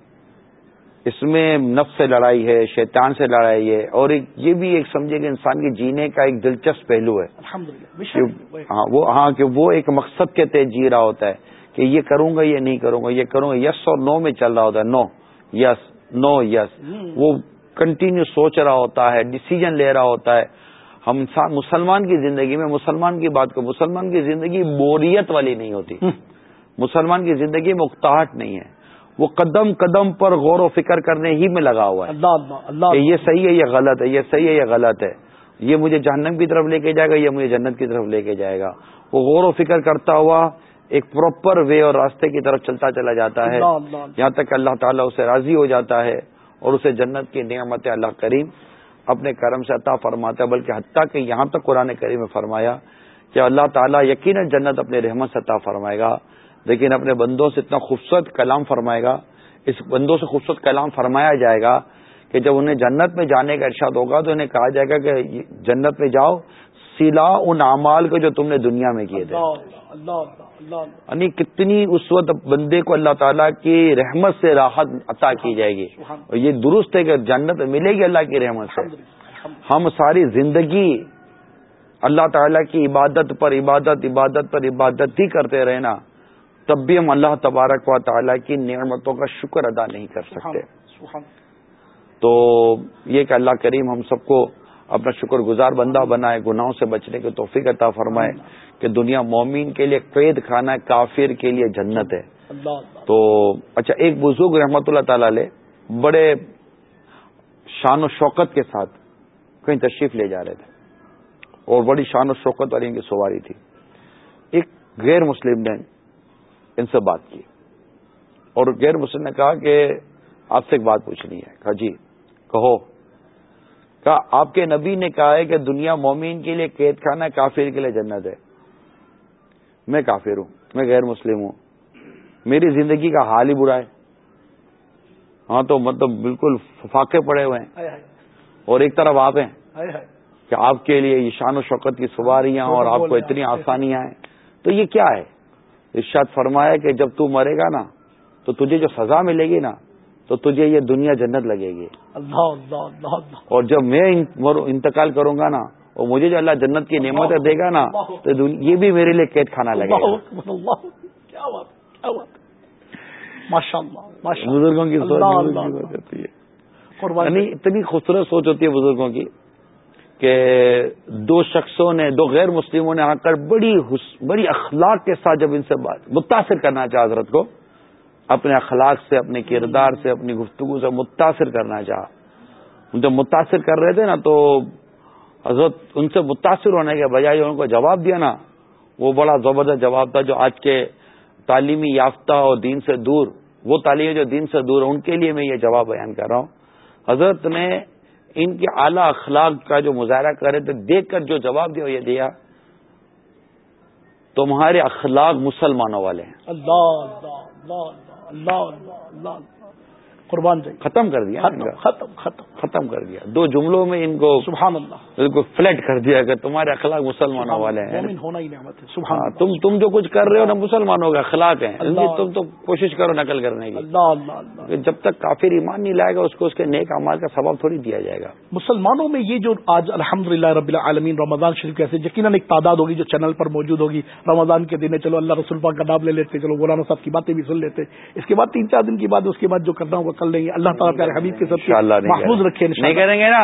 اس میں نفس سے لڑائی ہے شیطان سے لڑائی ہے اور ایک یہ بھی ایک سمجھے کہ انسان کے جینے کا ایک دلچسپ پہلو ہے۔ ہاں وہ ہاں کہ وہ ایک مقصد کے تحت جی رہا ہوتا ہے کہ یہ کروں گا یہ نہیں کروں گا یہ کروں گا یس اور نو میں چل رہا ہوتا ہے۔ نو یس نو یس وہ کنٹینیو سوچ رہا ہوتا ہے ڈسیزن لے رہا ہوتا ہے۔ ہم انسان مسلمان کی زندگی میں مسلمان کی بات کو مسلمان کی زندگی بوریت والی نہیں ہوتی۔ مسلمان کی زندگی میں اکتاہٹ نہیں ہے۔ وہ قدم قدم پر غور و فکر کرنے ہی میں لگا ہوا ہے۔ اللہ اللہ اللہ کہ یہ صحیح ہے یہ غلط ہے یہ صحیح ہے یہ غلط ہے۔ یہ مجھے جہنم کی طرف لے کے جائے گا یہ مجھے جنت کی طرف لے کے جائے گا۔ وہ غور و فکر کرتا ہوا ایک پراپر وے اور راستے کی طرف چلتا چلا جاتا ہے۔ یہاں تک کہ اللہ تعالیٰ اسے راضی ہو جاتا ہے اور اسے جنت کی نعمت اللہ کریم اپنے کرم سے عطا فرماتا ہے۔ بلکہ حتیٰ کہ یہاں تک قرآن کریم میں فرمایا کہ اللہ تعالیٰ یقیناً جنت اپنے رحمت سے عطا فرمائے گا۔ لیکن اپنے بندوں سے اتنا خوبصورت کلام فرمائے گا اس بندوں سے خوبصورت کلام فرمایا جائے گا کہ جب انہیں جنت میں جانے کا ارشاد ہوگا تو انہیں کہا جائے گا کہ جنت میں جاؤ سلا ان اعمال کو جو تم نے دنیا میں کیے تھے۔ یعنی کتنی اس وقت بندے کو اللہ تعالیٰ کی رحمت سے راحت عطا کی جائے گی۔ اور یہ درست ہے کہ جنت ملے گی اللہ کی رحمت سے۔ ہم ساری زندگی اللہ تعالیٰ کی عبادت پر عبادت عبادت پر عبادت ہی کرتے رہنا۔ تب بھی ہم اللہ تبارک و تعالیٰ کی نعمتوں کا شکر ادا نہیں کر سکتے۔ تو یہ کہ اللہ کریم ہم سب کو اپنا شکر گزار بندہ بنائے گناہوں سے بچنے کی توفیق عطا فرمائے کہ دنیا مومین کے لیے قید خانہ ہے کافر کے لیے جنت ہے۔ تو اچھا ایک بزرگ رحمت اللہ تعالی علیہ بڑے شان و شوکت کے ساتھ کہیں تشریف لے جا رہے تھے۔ اور بڑی شان و شوکت والی ان کی سواری تھی۔ ایک غیر مسلم نے ان سے بات کی۔ اور غیر مسلم نے کہا کہ آپ سے ایک بات پوچھنی ہے۔ کہا جی کہو۔ کہا آپ کے نبی نے کہا ہے کہ دنیا مومین کے لیے قید خانہ کافر کے لیے جنت ہے۔ میں کافر ہوں میں غیر مسلم ہوں۔ میری زندگی کا حال ہی برا ہے۔ ہاں تو مطلب بالکل فاقے پڑے ہوئے ہیں۔ اور ایک طرف آپ ہیں۔ کہ آپ کے لیے یہ شان و شوکت کی سواریاں اور آپ کو اتنی آسانیاں ہیں۔ تو یہ کیا ہے؟ ارشاد فرمایا کہ جب تو مرے گا نا تو تجھے جو سزا ملے گی نا تو تجھے یہ دنیا جنت لگے گی۔ اللہ اللہ اللہ اللہ۔ اور جب میں انتقال کروں گا نا اور مجھے جو اللہ جنت کی نعمتیں دے گا نا تو یہ بھی میرے لیے قید خانہ لگے گا۔ بزرگوں کی سوچ ہوتی ہے۔ یعنی اتنی خوبصورت سوچ ہوتی ہے بزرگوں کی۔ کہ دو شخصوں نے، دو غیر مسلموں نے آ کر بڑی بڑی اخلاق کے ساتھ جب ان سے بات، متاثر کرنا چاہ حضرت کو، اپنے اخلاق سے، اپنے کردار سے، اپنی گفتگو سے متاثر کرنا چاہا۔ جب متاثر کر رہے تھے نا تو حضرت ان سے متاثر ہونے کے بجائے ان کو جواب دیا نا۔ وہ بڑا زبردست جواب تھا جو آج کے تعلیمی یافتہ اور دین سے دور، وہ تعلیم جو دین سے دور ہے، ان کے لیے میں یہ جواب بیان کر رہا ہوں۔ حضرت نے ان کے اعلی اخلاق کا جو مظاہرہ کر رہے تھے دیکھ کر جو جواب دیا یہ دیا تمہارے اخلاق مسلمانوں والے ہیں۔ اللہ اللہ اللہ اللہ اللہ قربان ختم کر دیا۔ ختم ختم ختم۔ کر دیا۔ دو جملوں میں ان کو سبحان اللہ۔ بالکل فلیٹ کر دیا کہ تمہارے اخلاق مسلمانوں والے ہیں۔ ہونا ہی نعمت ہے۔ سبحان ہاں، تم تم جو کچھ کر رہے ہو نا مسلمانوں کے اخلاق ہیں۔ تم تو کوشش کرو نقل کرنے کی۔ اللہ اللہ اللہ۔ جب تک کافر ایمان نہیں لائے گا اس کو اس کے نیک امال کا سبب تھوڑی دیا جائے گا۔ مسلمانوں میں یہ جو آج الحمد للہ رب العالمین رمضان شریف کیسے یقیناً ایک تعداد ہوگی جو چینل پر موجود ہوگی۔ رمضان کے دن چلو اللہ رسول پاک کا نام لے لیتے چلو مولانا صاحب کی باتیں بھی سن لیتے۔ اس کے بعد تین چار دن کی بعد اس کے بعد جو کرنا ہوگا کر لیں گے۔ اللہ تعالیٰ پیارے حبیب کے سب محفوظ رکھے۔ نہیں کریں گے نا؟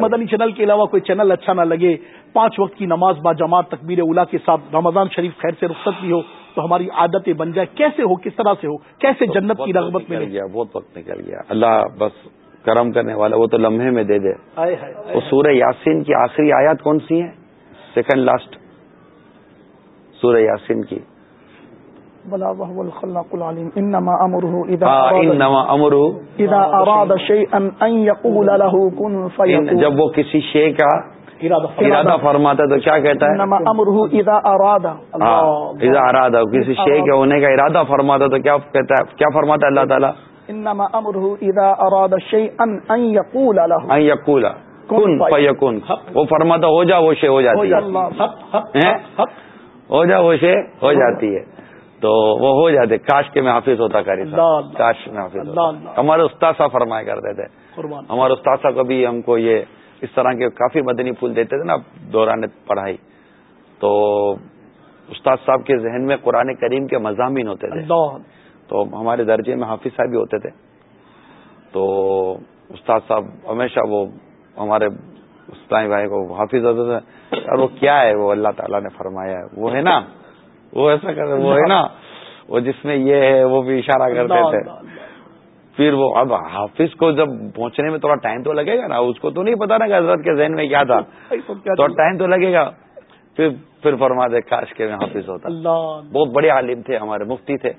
مدنی چینل کے علاوہ کوئی چینل اچھا نہ لگے پانچ وقت کی نماز با جماعت تکبیر اولا کے ساتھ رمضان شریف خیر سے رخصت بھی ہو تو ہماری عادتیں بن جائے کیسے ہو؟ کس طرح سے ہو؟ کیسے جنت کی رغبت میں گیا بہت وقت نکل گیا۔ اللہ بس کرم کرنے والا وہ تو لمحے میں دے دے۔ وہ سورہ یاسین کی آخری آیات کون سی ہیں؟ سیکنڈ لاسٹ سورہ یاسین کی۔ بلا وهو الخلاق العليم. انما امره اذا اراد انما امره اذا اراد شيئا ان يقول له كن فيكون جب وہ کسی شے کا ارادہ فرماتا ہے. تو کیا کہتا ہے؟ انما امره اذا اراد اذا اراد کسی شے کے ہونے کا ارادہ فرماتا تو کیا کہتا ہے؟ کیا فرماتا ہے اللہ تعالی؟ انما امره اذا اراد شيئا ان يقول له. ان يقول. کن فیکون وہ فرماتا ہو جا وہ شے ہو جاتی ہے۔ ہو جا وہ شے ہو جاتی ہے۔ تو وہ ہو جاتے۔ کاش کے میں حافظ ہوتا کری کاش میں حافظ ہوتا۔ ہمارے استاد صاحب فرمایا کرتے تھے۔ ہمارے استاد صاحب کبھی ہم کو یہ اس طرح کے کافی مدنی پھول دیتے تھے نا دوران پڑھائی۔ تو استاد صاحب کے ذہن میں قرآن کریم کے مضامین ہوتے تھے۔ تو ہمارے درجے میں حافظ صاحب بھی ہوتے تھے۔ تو استاد صاحب ہمیشہ وہ ہمارے اسلامی بھائی کو حافظ ہوتے تھے۔ اور وہ کیا ہے؟ وہ اللہ تعالیٰ نے فرمایا ہے۔ وہ ہے نا وہ ایسا کر وہ ہے نا وہ جس میں یہ ہے وہ بھی اشارہ کرتے تھے۔ پھر وہ اب حافظ کو جب پہنچنے میں تھوڑا ٹائم تو لگے گا نا اس کو تو نہیں پتا نا کہ حضرت کے ذہن میں کیا تھا۔ تو ٹائم تو لگے گا۔ پھر پھر فرما دے کاش کے میں حافظ ہوتا۔ بہت بڑے عالم تھے ہمارے مفتی تھے۔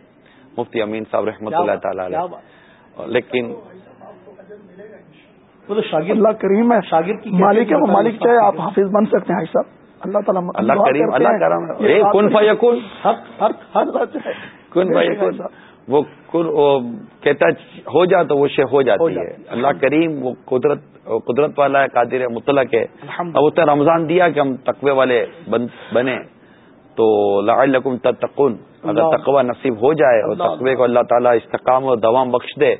مفتی امین صاحب رحمۃ اللہ تعالی لیکن اللہ کریم ہے۔ شاگرد مالک ہے وہ مالک چاہے آپ حافظ بن سکتے ہیں صاحب۔ اللہ تعالیٰ اللہ کریم اللہ کرم۔ کن فا یقن کن فا یقن وہ کہتا ہو جا تو وہ شے ہو جاتی ہے۔ اللہ کریم وہ قدرت قدرت والا ہے قادر مطلق ہے۔ اب اس نے رمضان دیا کہ ہم تقوی والے بنے تو لعلکم تتقون۔ اگر تقوی نصیب ہو جائے اور تقوی کو اللہ تعالیٰ استقام اور دوام بخش دے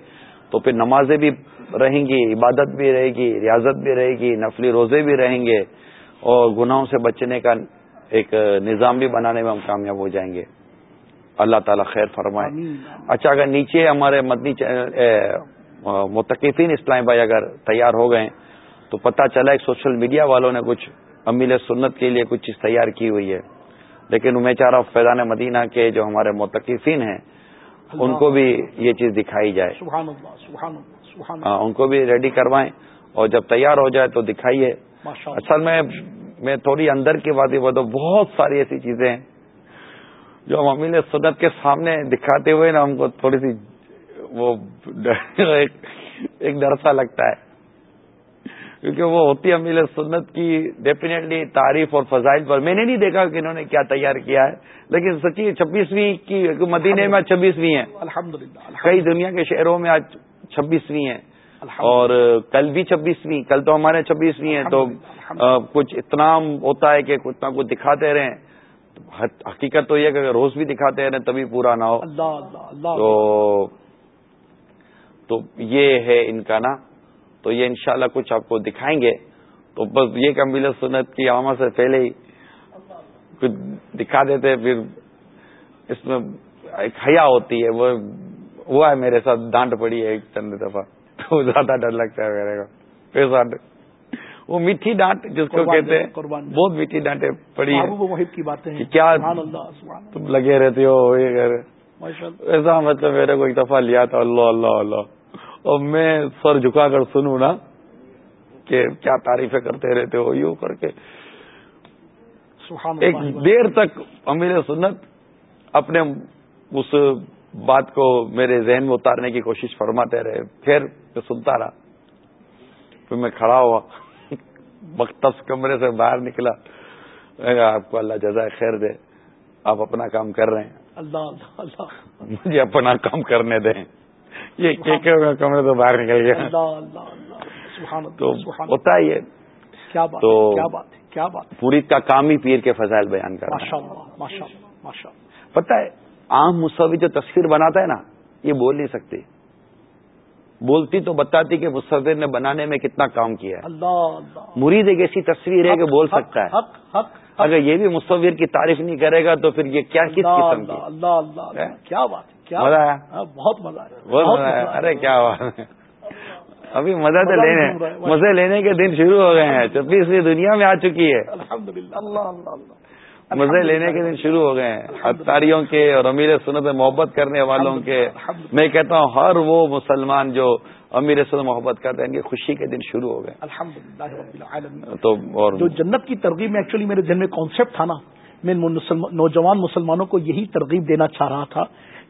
تو پھر نمازیں بھی رہیں گی عبادت بھی رہے گی ریاضت بھی رہے گی نفلی روزے بھی رہیں گے۔ اور گناہوں سے بچنے کا ایک نظام بھی بنانے میں ہم کامیاب ہو جائیں گے۔ اللہ تعالیٰ خیر فرمائے۔ اچھا اگر نیچے ہمارے مدنی متقفین اسلام بھائی اگر تیار ہو گئے تو پتہ چلا ایک سوشل میڈیا والوں نے کچھ امیل سنت کے لیے کچھ چیز تیار کی ہوئی ہے۔ لیکن میں چاہ رہا ہوں فیضان مدینہ کے جو ہمارے متقفین ہیں ان کو بھی یہ چیز دکھائی جائے۔ سبحان اللہ سبحان اللہ۔ ہاں ان کو بھی ریڈی کروائیں اور جب تیار ہو جائے تو دکھائیے۔ اصل میں میں تھوڑی اندر کی بات ہی بتاؤ بہت ساری ایسی چیزیں ہیں جو ہم امیل سنت کے سامنے دکھاتے ہوئے نا ہم کو تھوڑی سی وہ ایک ڈر سا لگتا ہے. کیونکہ وہ ہوتی امیل سنت کی ڈیفینیٹلی تعریف اور فضائل پر. میں نے نہیں دیکھا کہ انہوں نے کیا تیار کیا ہے. لیکن سچی چھبیسویں کی مدینے میں آج چھبیسویں ہیں. الحمد کئی دنیا کے شہروں میں آج چھبیسویں ہیں. اور کل بھی چھبیسویں کل تو ہمارے چھبیسویں ہیں تو کچھ اتنا ہوتا ہے کہ کچھ نہ کچھ دکھاتے رہیں حقیقت تو یہ کہ روز بھی دکھاتے رہیں تبھی پورا نہ ہو۔ تو تو یہ ہے ان کا نا۔ تو یہ انشاءاللہ کچھ آپ کو دکھائیں گے۔ تو بس یہ کمبیل سنت کی عامہ سے پہلے ہی کچھ دکھا دیتے پھر اس میں ایک حیا ہوتی ہے وہ ہوا ہے میرے ساتھ ڈانٹ پڑی ہے ایک چند دفعہ۔ تو زیادہ ڈر لگتا ہے میرے کو۔ پھر وہ میٹھی ڈانٹ جس کو کہتے ہیں بہت میٹھی ڈانٹیں پڑی ہے کیا تم لگے رہتے ہو یہ ایسا مطلب میرے کو ایک دفعہ لیا تھا اللہ اللہ اللہ۔ اور میں سر جھکا کر سنوں نا کہ کیا تعریفیں کرتے رہتے ہو یوں کر کے۔ ایک دیر تک امیر سنت اپنے اس بات کو میرے ذہن میں اتارنے کی کوشش فرماتے رہے۔ پھر میں سنتا رہا۔ پھر میں کھڑا ہوا مختص کمرے سے باہر نکلا۔ آپ کو اللہ جزائے خیر دے آپ اپنا کام کر رہے ہیں۔ اللہ اللہ مجھے اپنا کام کرنے دیں۔ یہ کمرے سے باہر نکل گیا۔ تو ہوتا ہی ہے۔ کیا بات پوری کا کام ہی پیر کے فضائل بیان کر پتہ ہے عام مصوی جو تصویر بناتا ہے نا یہ بول نہیں سکتی بولتی تو بتاتی کہ مصور نے بنانے میں کتنا کام کیا ہے۔ اللہ مرید ایک ایسی تصویر ہے کہ بول سکتا ہے۔ حق حق اگر یہ بھی مصور کی تعریف نہیں کرے گا تو پھر یہ کیا کس قسم کی؟ اللہ اللہ کیا بات کیا مزہ آیا؟ ہاں، بہت مزہ آیا۔ بہت مزہ آیا۔ ارے کیا بات ابھی مزہ تو لینے مزے لینے کے دن شروع ہو گئے ہیں۔ چھبیسویں دنیا میں آ چکی ہے۔ اللہ اللہ۔ مزے لینے کے دن شروع ہو گئے ہیں. اتاریوں کے اور امیر سنت محبت کرنے والوں کے میں کہتا ہوں ہر وہ مسلمان جو امیر سنت محبت کرتے ہیں ان کی خوشی کے دن شروع ہو گئے. تو اور جو جنت کی ترغیب میں ایکچولی میرے ذہن میں کانسیپٹ تھا نا میں نوجوان مسلمانوں کو یہی ترغیب دینا چاہ رہا تھا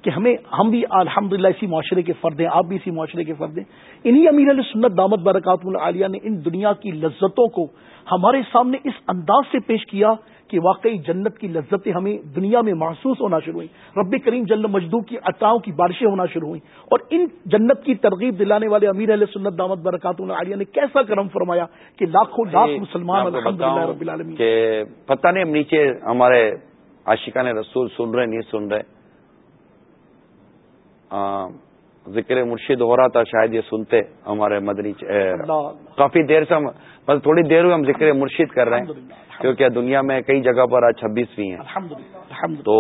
کہ ہمیں ہم بھی الحمد اسی معاشرے کے فرد ہیں آپ بھی اسی معاشرے کے فرد ہیں۔ انہی امیر علیہ سنت دامت برکات العالیہ نے ان دنیا کی لذتوں کو ہمارے سامنے اس انداز سے پیش کیا کہ واقعی جنت کی لذتیں ہمیں دنیا میں محسوس ہونا شروع ہوئی رب کریم جل مجدو کی عطاؤں کی بارشیں ہونا شروع ہوئی اور ان جنت کی ترغیب دلانے والے امیر علیہ سنت دامت برکات عالیہ نے کیسا کرم فرمایا کہ لاکھوں لاکھ مسلمان رب العالمین۔ کہ پتہ نہیں ہم نیچے ہمارے عاشقان رسول سن رہے نہیں سن رہے۔ ذکر مرشد ہو رہا تھا شاید یہ سنتے ہمارے مدنی کافی دیر سے ہم مطلب تھوڑی دیر ہوئی ہم ذکر مرشد کر رہے ہیں کیونکہ دنیا میں کئی جگہ پر آج چھبیسویں ہیں۔ تو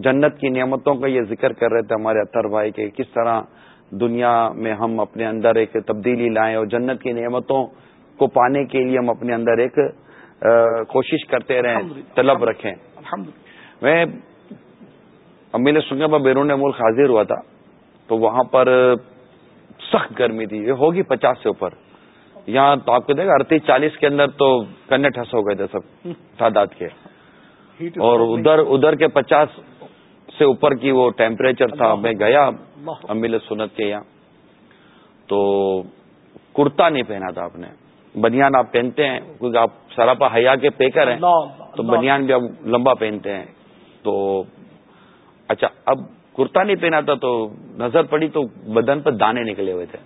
جنت کی نعمتوں کا یہ ذکر کر رہے تھے ہمارے اتر بھائی کہ کس طرح دنیا میں ہم اپنے اندر ایک تبدیلی لائیں اور جنت کی نعمتوں کو پانے کے لیے ہم اپنے اندر ایک کوشش کرتے رہیں طلب رکھیں۔ میں امیل سنگا بیرون ملک حاضر ہوا تھا۔ تو وہاں پر سخت گرمی تھی۔ یہ ہوگی پچاس سے اوپر۔ یہاں تو آپ کو دیکھا اڑتیس چالیس کے اندر تو کنے ٹھس ہو گئے تھے سب تعداد کے۔ اور ادھر ادھر کے پچاس سے اوپر کی وہ ٹیمپریچر تھا میں گیا امیل سنت کے یہاں۔ تو کرتا نہیں پہنا تھا آپ نے۔ بنیان آپ پہنتے ہیں کیونکہ آپ سراپا حیا کے پیکر ہیں۔ تو بنیان بھی آپ لمبا پہنتے ہیں۔ تو اچھا اب کرتا نہیں پہنا تھا تو نظر پڑی تو بدن پر دانے نکلے ہوئے تھے۔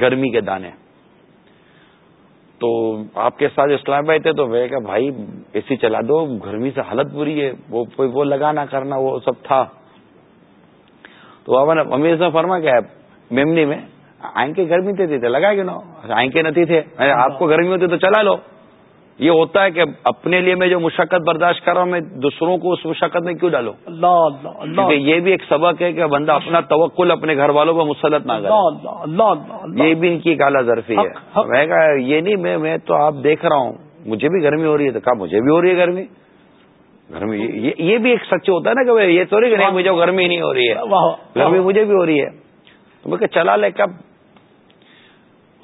گرمی کے دانے۔ تو آپ کے ساتھ اسلام بھائی تھے تو وہ کہ بھائی، اے سی چلا دو، گرمی سے حالت بری ہے۔ وہ وہ لگانا کرنا، وہ سب تھا۔ تو بابا نے امیر سے فرما کیا میمنی میں آئیں کے گرمی تھے تھے لگا کیوں آئیں کے نہیں تھے آپ کو گرمی ہوتی تو چلا لو۔ یہ ہوتا ہے کہ اپنے لیے میں جو مشقت برداشت کر رہا ہوں میں دوسروں کو اس مشقت میں کیوں ڈالوں؟ اللہ اللہ اللہ. یہ بھی ایک سبق ہے کہ بندہ اپنا توکل اپنے گھر والوں کو مسلط نہ کرے۔ یہ بھی ان کی ایک اعلیٰ ظرفی ہے۔ میں کہا یہ نہیں میں میں تو آپ دیکھ رہا ہوں۔ مجھے بھی گرمی ہو رہی ہے تو کہا مجھے بھی ہو رہی ہے گرمی۔ گرمی یہ بھی ایک سچ ہوتا ہے نا کہ یہ تو نہیں مجھے گرمی نہیں ہو رہی ہے۔ گرمی مجھے بھی ہو رہی ہے۔ تو میں کہ چلا لے کب؟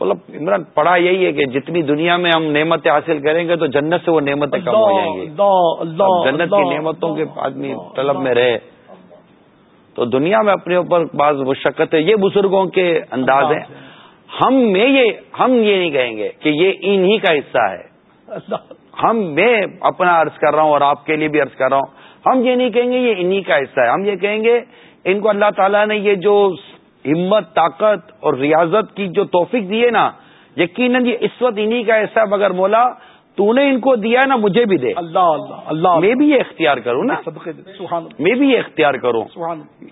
مطلب عمران پڑھا یہی ہے کہ جتنی دنیا میں ہم نعمتیں حاصل کریں گے تو جنت سے وہ نعمتیں کم ہو جائیں گی۔ جنت کی نعمتوں کے آدمی طلب میں رہے۔ تو دنیا میں اپنے اوپر بعض مشقت ہے یہ بزرگوں کے انداز ہیں۔ ہم میں یہ ہم یہ نہیں کہیں گے کہ یہ انہی کا حصہ ہے۔ ہم میں اپنا عرض کر رہا ہوں اور آپ کے لیے بھی عرض کر رہا ہوں۔ ہم یہ نہیں کہیں گے یہ انہی کا حصہ ہے۔ ہم یہ کہیں گے ان کو اللہ تعالیٰ نے یہ جو ہمت طاقت اور ریاضت کی جو توفیق دی ہے نا یقیناً یہ اس وقت انہیں کا ایسا مگر مولا تو نے ان کو دیا نا مجھے بھی دے۔ اللہ اللہ اللہ۔ میں بھی یہ اختیار کروں نا۔ میں بھی یہ اختیار کروں۔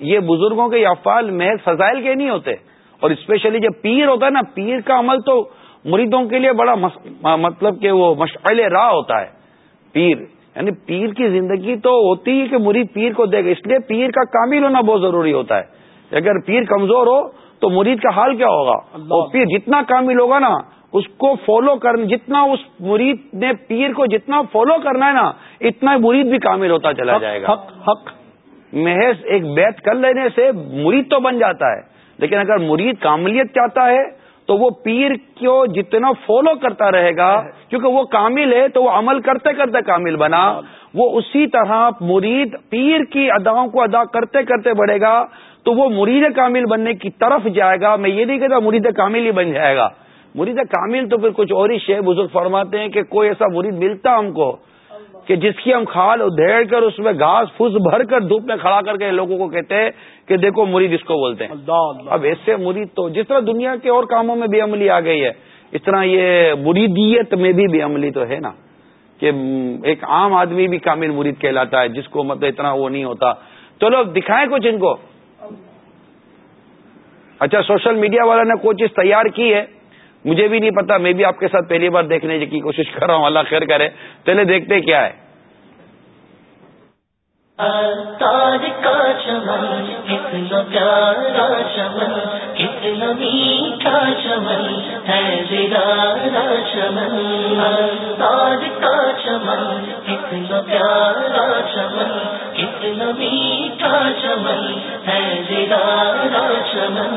یہ بزرگوں کے افعال محض فضائل کے نہیں ہوتے۔ اور اسپیشلی جب پیر ہوتا ہے نا پیر کا عمل تو مریدوں کے لیے بڑا مطلب کہ وہ مشعل راہ ہوتا ہے۔ پیر یعنی پیر کی زندگی تو ہوتی ہے کہ مرید پیر کو دے گا اس لیے پیر کا کامل ہونا بہت ضروری ہوتا ہے۔ اگر پیر کمزور ہو تو مرید کا حال کیا ہوگا؟ اور پیر جتنا کامل ہوگا نا اس کو فالو کرنا جتنا اس مرید نے پیر کو جتنا فالو کرنا ہے نا اتنا مرید بھی کامل ہوتا چلا جائے گا۔ حق حق۔ محض ایک بیت کر لینے سے مرید تو بن جاتا ہے لیکن اگر مرید کاملیت چاہتا ہے تو وہ پیر کو جتنا فالو کرتا رہے گا کیونکہ وہ کامل ہے تو وہ عمل کرتے کرتے کامل بنا۔ وہ اسی طرح مرید پیر کی اداؤں کو ادا کرتے کرتے بڑھے گا۔ تو وہ مرید کامل بننے کی طرف جائے گا۔ میں یہ نہیں کہتا مرید کامل ہی بن جائے گا۔ مرید کامل تو پھر کچھ اور ہی شے بزرگ فرماتے ہیں کہ کوئی ایسا مرید ملتا ہم کو کہ جس کی ہم کھال ادھیڑ کر اس میں گھاس پھوس بھر کر دھوپ میں کھڑا کر کے لوگوں کو کہتے ہیں کہ دیکھو مرید اس کو بولتے ہیں۔ اب ایسے مرید تو جس طرح دنیا کے اور کاموں میں بے عملی آ گئی ہے اس طرح یہ مریدیت میں بھی بے عملی تو ہے نا۔ کہ ایک عام آدمی بھی کامل مرید کہلاتا ہے جس کو مطلب اتنا وہ نہیں ہوتا۔ لوگ دکھائیں کچھ ان کو۔ اچھا سوشل میڈیا والا نے کوئی چیز تیار کی ہے؟ مجھے بھی نہیں پتا، میں بھی آپ کے ساتھ پہلی بار دیکھنے کی کوشش کر رہا ہوں۔ اللہ خیر کرے۔ پہلے دیکھتے کیا ہے۔ تاج کا چمن کتنا پیارا چمن ہے چمن کا چمن۔ ہے زیادہ چمن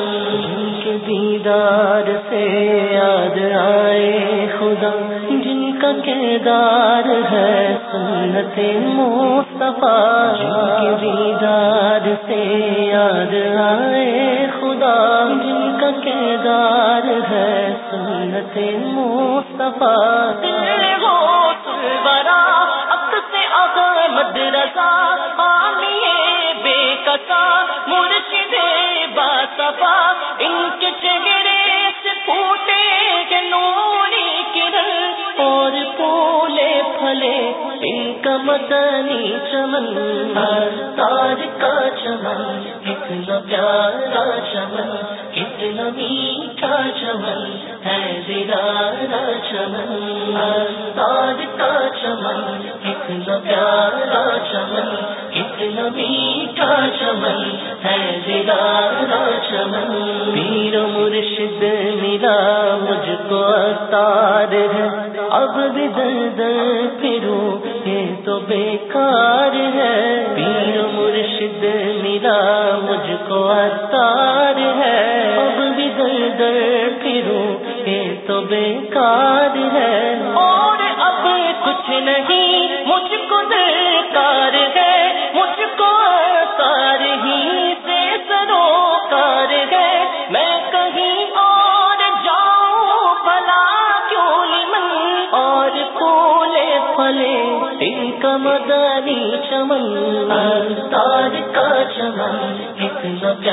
کے دیدار سے یاد آئے خدا، جن کا کردار ہے سنت مصطفیٰ۔ کے دیدار سے یاد آئے خدا، جن کا کردار ہے سنت مصطفیٰ۔ بے مرشد با صفا ان کے چہرے سے پھوٹے کے نوری کرن اور پھولے پھلے ان کا مدنی چمن تاج کا چمن کتنا پیارا چمن کتنا میٹھا چمن، ہے زیادہ چمن تاج کا چمن کتنا پیارا چمن کتنا میٹھا چمن، ہے زیادہ چمن۔ پیر مرشد ملا، مجھ کو اتار ہے۔ اب بھی در پھروں یہ تو بیکار ہے۔ پیر مرشد ملا مجھ کو اتار ہے۔ اب بھی در در پھروں یہ تو بیکار ہے۔ اور اب کچھ نہیں، مجھ کو درکار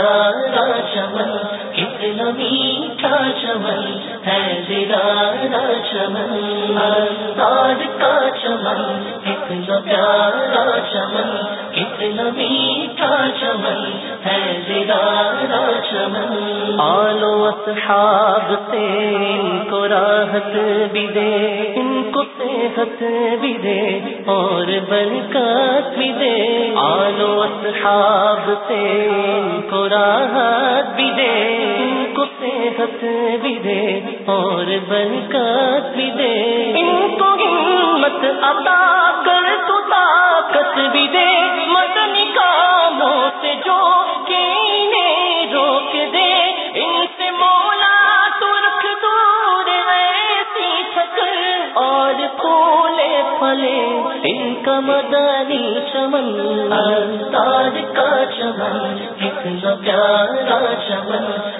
کتنا چمن کتنا میٹھا چمن، ہے زیادہ چمن۔ تار کا چمن، کتنا پیارا چمن، کتنا میٹھا چمن، ہے زیادہ چمن۔ آلو اصحاب سے ان کو راحت بھی دے، ان کو صحت بھی دے، اور برکت بھی دے۔ آلو اصحاب سے ان کو راحت بھی دے ان بھی دے اور برکت بھی دے۔ ان کو ہمت عطا کر تو طاقت بھی دے۔ مدنی کاموں سے جو کہ انہیں روک دے۔ ان سے مولا ترک دور ایسی ٹھکر اور پھولے پھلے۔ ان کا مدنی چمن تاج کا چمن کتنا پیارا چمن۔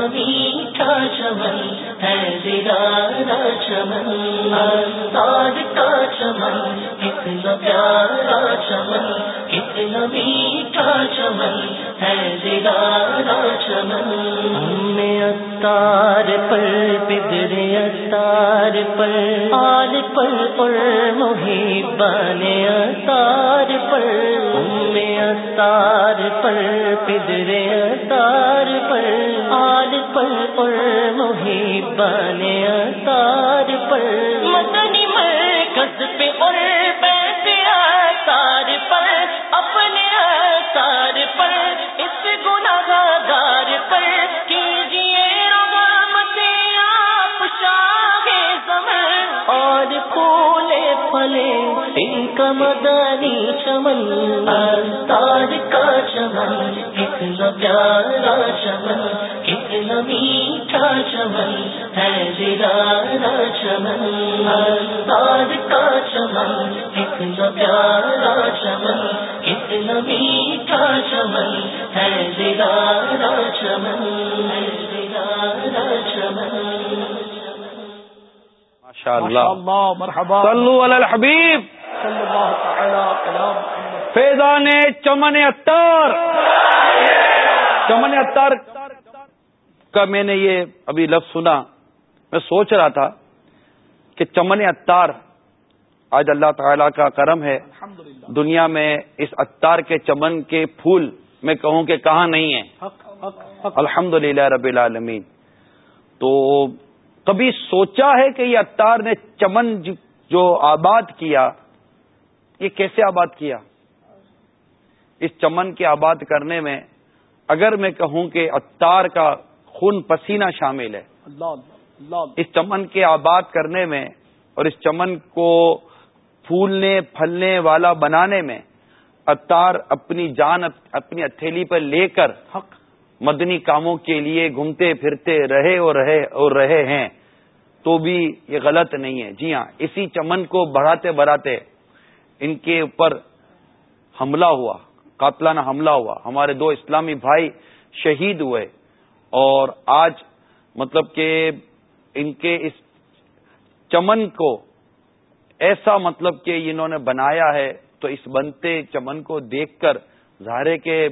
میٹھا چمن، ہے زیادہ چمن تاج کا چمن، کتنا پیارا چمن، کتنا میٹھا چمن، ہے زیادہ چمن۔ ہم اتار پر پدر اتار پر، آل پر اور محبان اتار پر۔ ام اتار پر پدر محبان اتار پر۔ مدنی مرکز پہ اور بیٹھے اتار پر۔ اپنے اتار پر اس گناہ گار پر کیجیے رغامت آپ شاہ زمن۔ اور پھولے پھلے ان کا مدنی چمن۔ جرارا چمن تار کا چمن کتنا پیارا چمن کتنا میٹھا چمن ہے جرارا چمن ہے جرارا چمن ماشاء اللہ مرحبا۔ صلو علی الحبیب۔ صلی اللہ تعالی علی محمد۔ فیضان چمن اتار چمن اتار کا میں نے یہ ابھی لفظ سنا۔ میں سوچ رہا تھا کہ چمن اتار آج اللہ تعالی کا کرم ہے۔ دنیا میں اس اتار کے چمن کے پھول میں کہوں کہ کہاں نہیں حق الحمد رب العالمین۔ تو کبھی سوچا ہے کہ یہ اتار نے چمن جو آباد کیا یہ کیسے آباد کیا؟ اس چمن کے آباد کرنے میں اگر میں کہوں کہ اتار کا خون پسینہ شامل ہے۔ اللہ۔ اس چمن کے آباد کرنے میں اور اس چمن کو پھولنے پھلنے والا بنانے میں اتار اپنی جان اپ- اپنی ہتھیلی پر لے کر حق۔ مدنی کاموں کے لیے گھومتے پھرتے رہے اور رہے اور رہے ہیں تو بھی یہ غلط نہیں ہے۔ جی ہاں اسی چمن کو بڑھاتے بڑھاتے ان کے اوپر حملہ ہوا قاتلانہ حملہ ہوا۔ ہمارے دو اسلامی بھائی شہید ہوئے اور آج مطلب کہ ان کے اس چمن کو ایسا مطلب کہ انہوں نے بنایا ہے، تو اس بنتے چمن کو دیکھ کر ظاہر ہے کہ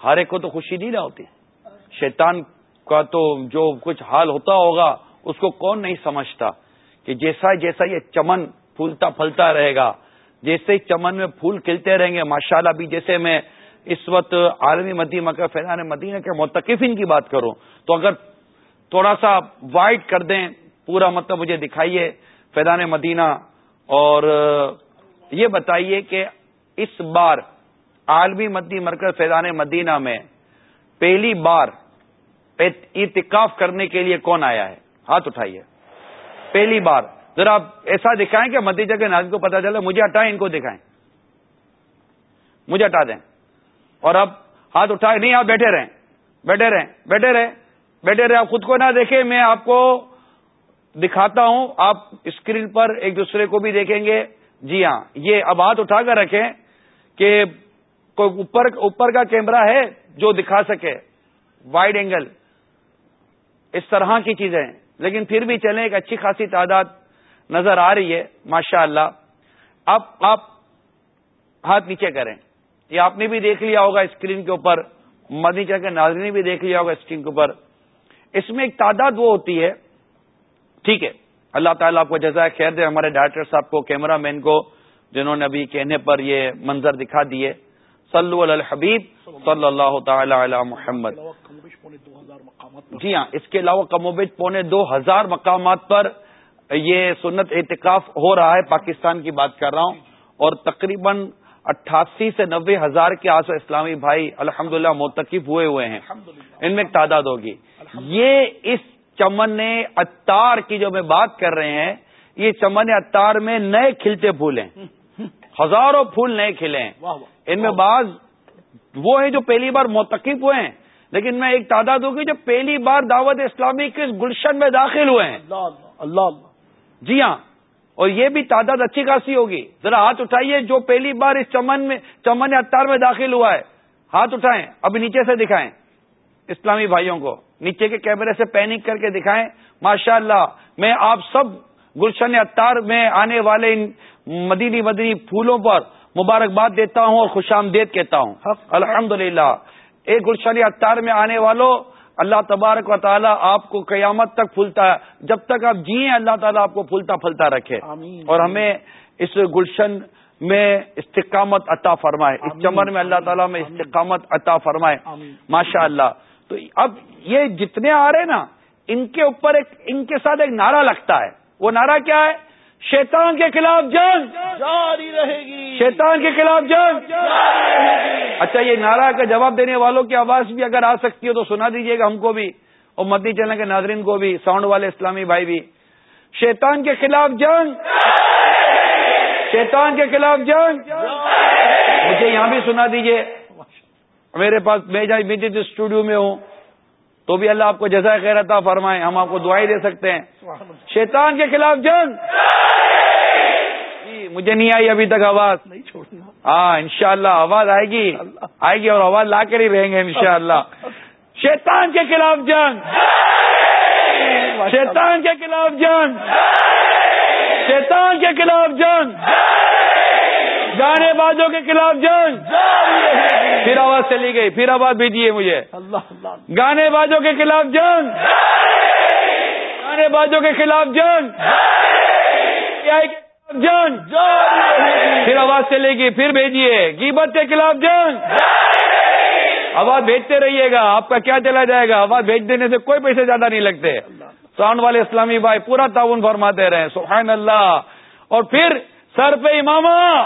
ہارے کو تو خوشی نہیں نہ ہوتی۔ شیطان کا تو جو کچھ حال ہوتا ہوگا، اس کو کون نہیں سمجھتا کہ جیسا جیسا یہ چمن پھولتا پھلتا رہے گا، جیسے ہی چمن میں پھول کھلتے رہیں گے، ماشاءاللہ بھی جیسے میں اس وقت عالمی مدی مکہ، فیضان مدینہ کے متقفین کی بات کروں، تو اگر تھوڑا سا وائٹ کر دیں، پورا مطلب مجھے دکھائیے فیضان مدینہ اور یہ بتائیے کہ اس بار عالمی مدی مرکز فیضان مدینہ میں پہلی بار ارتکاف کرنے کے لیے کون آیا ہے؟ ہاتھ اٹھائیے۔ پہلی بار۔ ذرا آپ ایسا دکھائیں کہ مدیجہ کے ناظرین کو پتا چلے، مجھے ہٹائیں ان کو دکھائیں۔ مجھے ہٹا دیں۔ اور اب ہاتھ اٹھائے، نہیں، آپ بیٹھے رہیں۔ بیٹھے رہیں بیٹھے رہیں۔ بیٹھے رہیں آپ خود کو نہ دیکھیں، میں آپ کو دکھاتا ہوں۔ آپ اسکرین پر ایک دوسرے کو بھی دیکھیں گے۔ جی ہاں یہ اب ہاتھ اٹھا کر رکھیں کہ کوئی اوپر اوپر کا کیمرہ ہے جو دکھا سکے۔ وائڈ اینگل اس طرح کی چیزیں۔ لیکن پھر بھی چلیں، ایک اچھی خاصی تعداد نظر آ رہی ہے ماشاء اللہ اب آپ ہاتھ نیچے کریں۔ یہ آپ نے بھی دیکھ لیا ہوگا اسکرین کے اوپر مدنی چل کے ناظرین نے بھی دیکھ لیا ہوگا اسکرین کے اوپر۔ اس میں ایک تعداد وہ ہوتی ہے، ٹھیک ہے، اللہ تعالیٰ آپ کو جزائے خیر دے، ہمارے ڈائریکٹر صاحب کو، کیمرہ مین کو، جنہوں نے ابھی کہنے پر یہ منظر دکھا دیے صلو علی الحبیب، صلی اللہ تعالی علی محمد۔ پونے دو ہزار جی ہاں اس کے علاوہ کم پونے دو ہزار مقامات پر یہ سنت اعتکاف ہو رہا ہے۔ پاکستان کی بات کر رہا ہوں۔ اور تقریباً اٹھاسی سے نوے ہزار کے آس اسلامی بھائی الحمد للہ موتقف ہوئے ہوئے ہیں۔ ان میں ایک تعداد ہوگی۔ یہ اس چمن اتار کی جو میں بات کر رہے ہیں یہ چمن اتار میں نئے کھلتے پھول ہیں۔ ہزاروں پھول نئے کھلے ہیں۔ ان میں بعض وہ ہیں جو پہلی بار موتقف ہوئے ہیں لیکن میں ایک تعداد ہوگی جو پہلی بار دعوت اسلامی کے گلشن میں داخل ہوئے ہیں۔ اللہ اللہ اللہ اللہ۔ جی ہاں۔ اور یہ بھی تعداد اچھی خاصی ہوگی۔ ذرا ہاتھ اٹھائیے جو پہلی بار اس چمن میں چمن اتار میں داخل ہوا ہے ہاتھ اٹھائیں ابھی نیچے سے دکھائیں۔ اسلامی بھائیوں کو نیچے کے کیمرے سے پینک کر کے دکھائیں۔ ماشاء اللہ میں آپ سب گلشن اتار میں آنے والے ان مدینی مدنی پھولوں پر مبارکباد دیتا ہوں اور خوش آمدید کہتا ہوں۔ الحمد للہ ایک گلشن اتار میں آنے والوں اللہ تبارک و تعالیٰ آپ کو قیامت تک پھولتا ہے۔ جب تک آپ جیئیں اللہ تعالیٰ آپ کو پھولتا پھلتا رکھے۔ اور ہمیں اس گلشن میں استقامت عطا فرمائے۔ اس چمن میں اللہ تعالیٰ میں استقامت عطا فرمائے۔ ماشاء اللہ تو اب یہ جتنے آ رہے نا ان کے اوپر ایک ان کے ساتھ ایک نعرہ لگتا ہے۔ وہ نعرہ کیا ہے؟ شیطان کے خلاف جنگ۔ جاری رہے گی۔ شیطان کے خلاف جنگ۔ اچھا یہ نعرہ کا جواب دینے والوں کی آواز بھی اگر آ سکتی ہو تو سنا دیجیے گا ہم کو بھی اور مدنی چینل کے ناظرین کو بھی ساؤنڈ والے اسلامی بھائی بھی۔ شیطان کے خلاف جنگ۔ شیطان کے خلاف جنگ۔ مجھے یہاں بھی سنا دیجیے میرے پاس میں جائیں اسٹوڈیو میں ہوں۔ تو بھی اللہ آپ کو جزائے خیر عطا فرمائے ہم آپ کو دعائیں دے سکتے ہیں۔ شیطان کے خلاف جنگ۔ جی مجھے نہیں آئی ابھی تک آواز۔ نہیں چھوڑنا ہاں انشاءاللہ آواز آئے گی۔ آئے گی اور آواز لا کر ہی رہیں گے انشاءاللہ۔ شیطان کے خلاف جنگ۔ شیطان کے خلاف جنگ۔ شیطان کے خلاف جنگ۔ گانے بازوں کے خلاف جنگ۔ پھر آواز چلی گئی پھر آواز بھیجیے مجھے۔ گانے بازوں کے خلاف جنگ۔ گانے بازوں کے خلاف جنگ۔ جنگ۔ پھر آواز چلے گی پھر بھیجیے۔ گیبت کے خلاف جنگ۔ آواز بھیجتے رہیے گا آپ کا کیا چلا جائے گا؟ آواز بھیج دینے سے کوئی پیسے زیادہ نہیں لگتے۔ ساؤنڈ والے اسلامی بھائی پورا تعاون فرماتے رہے سبحان اللہ۔ اور پھر سر پہ امامہ۔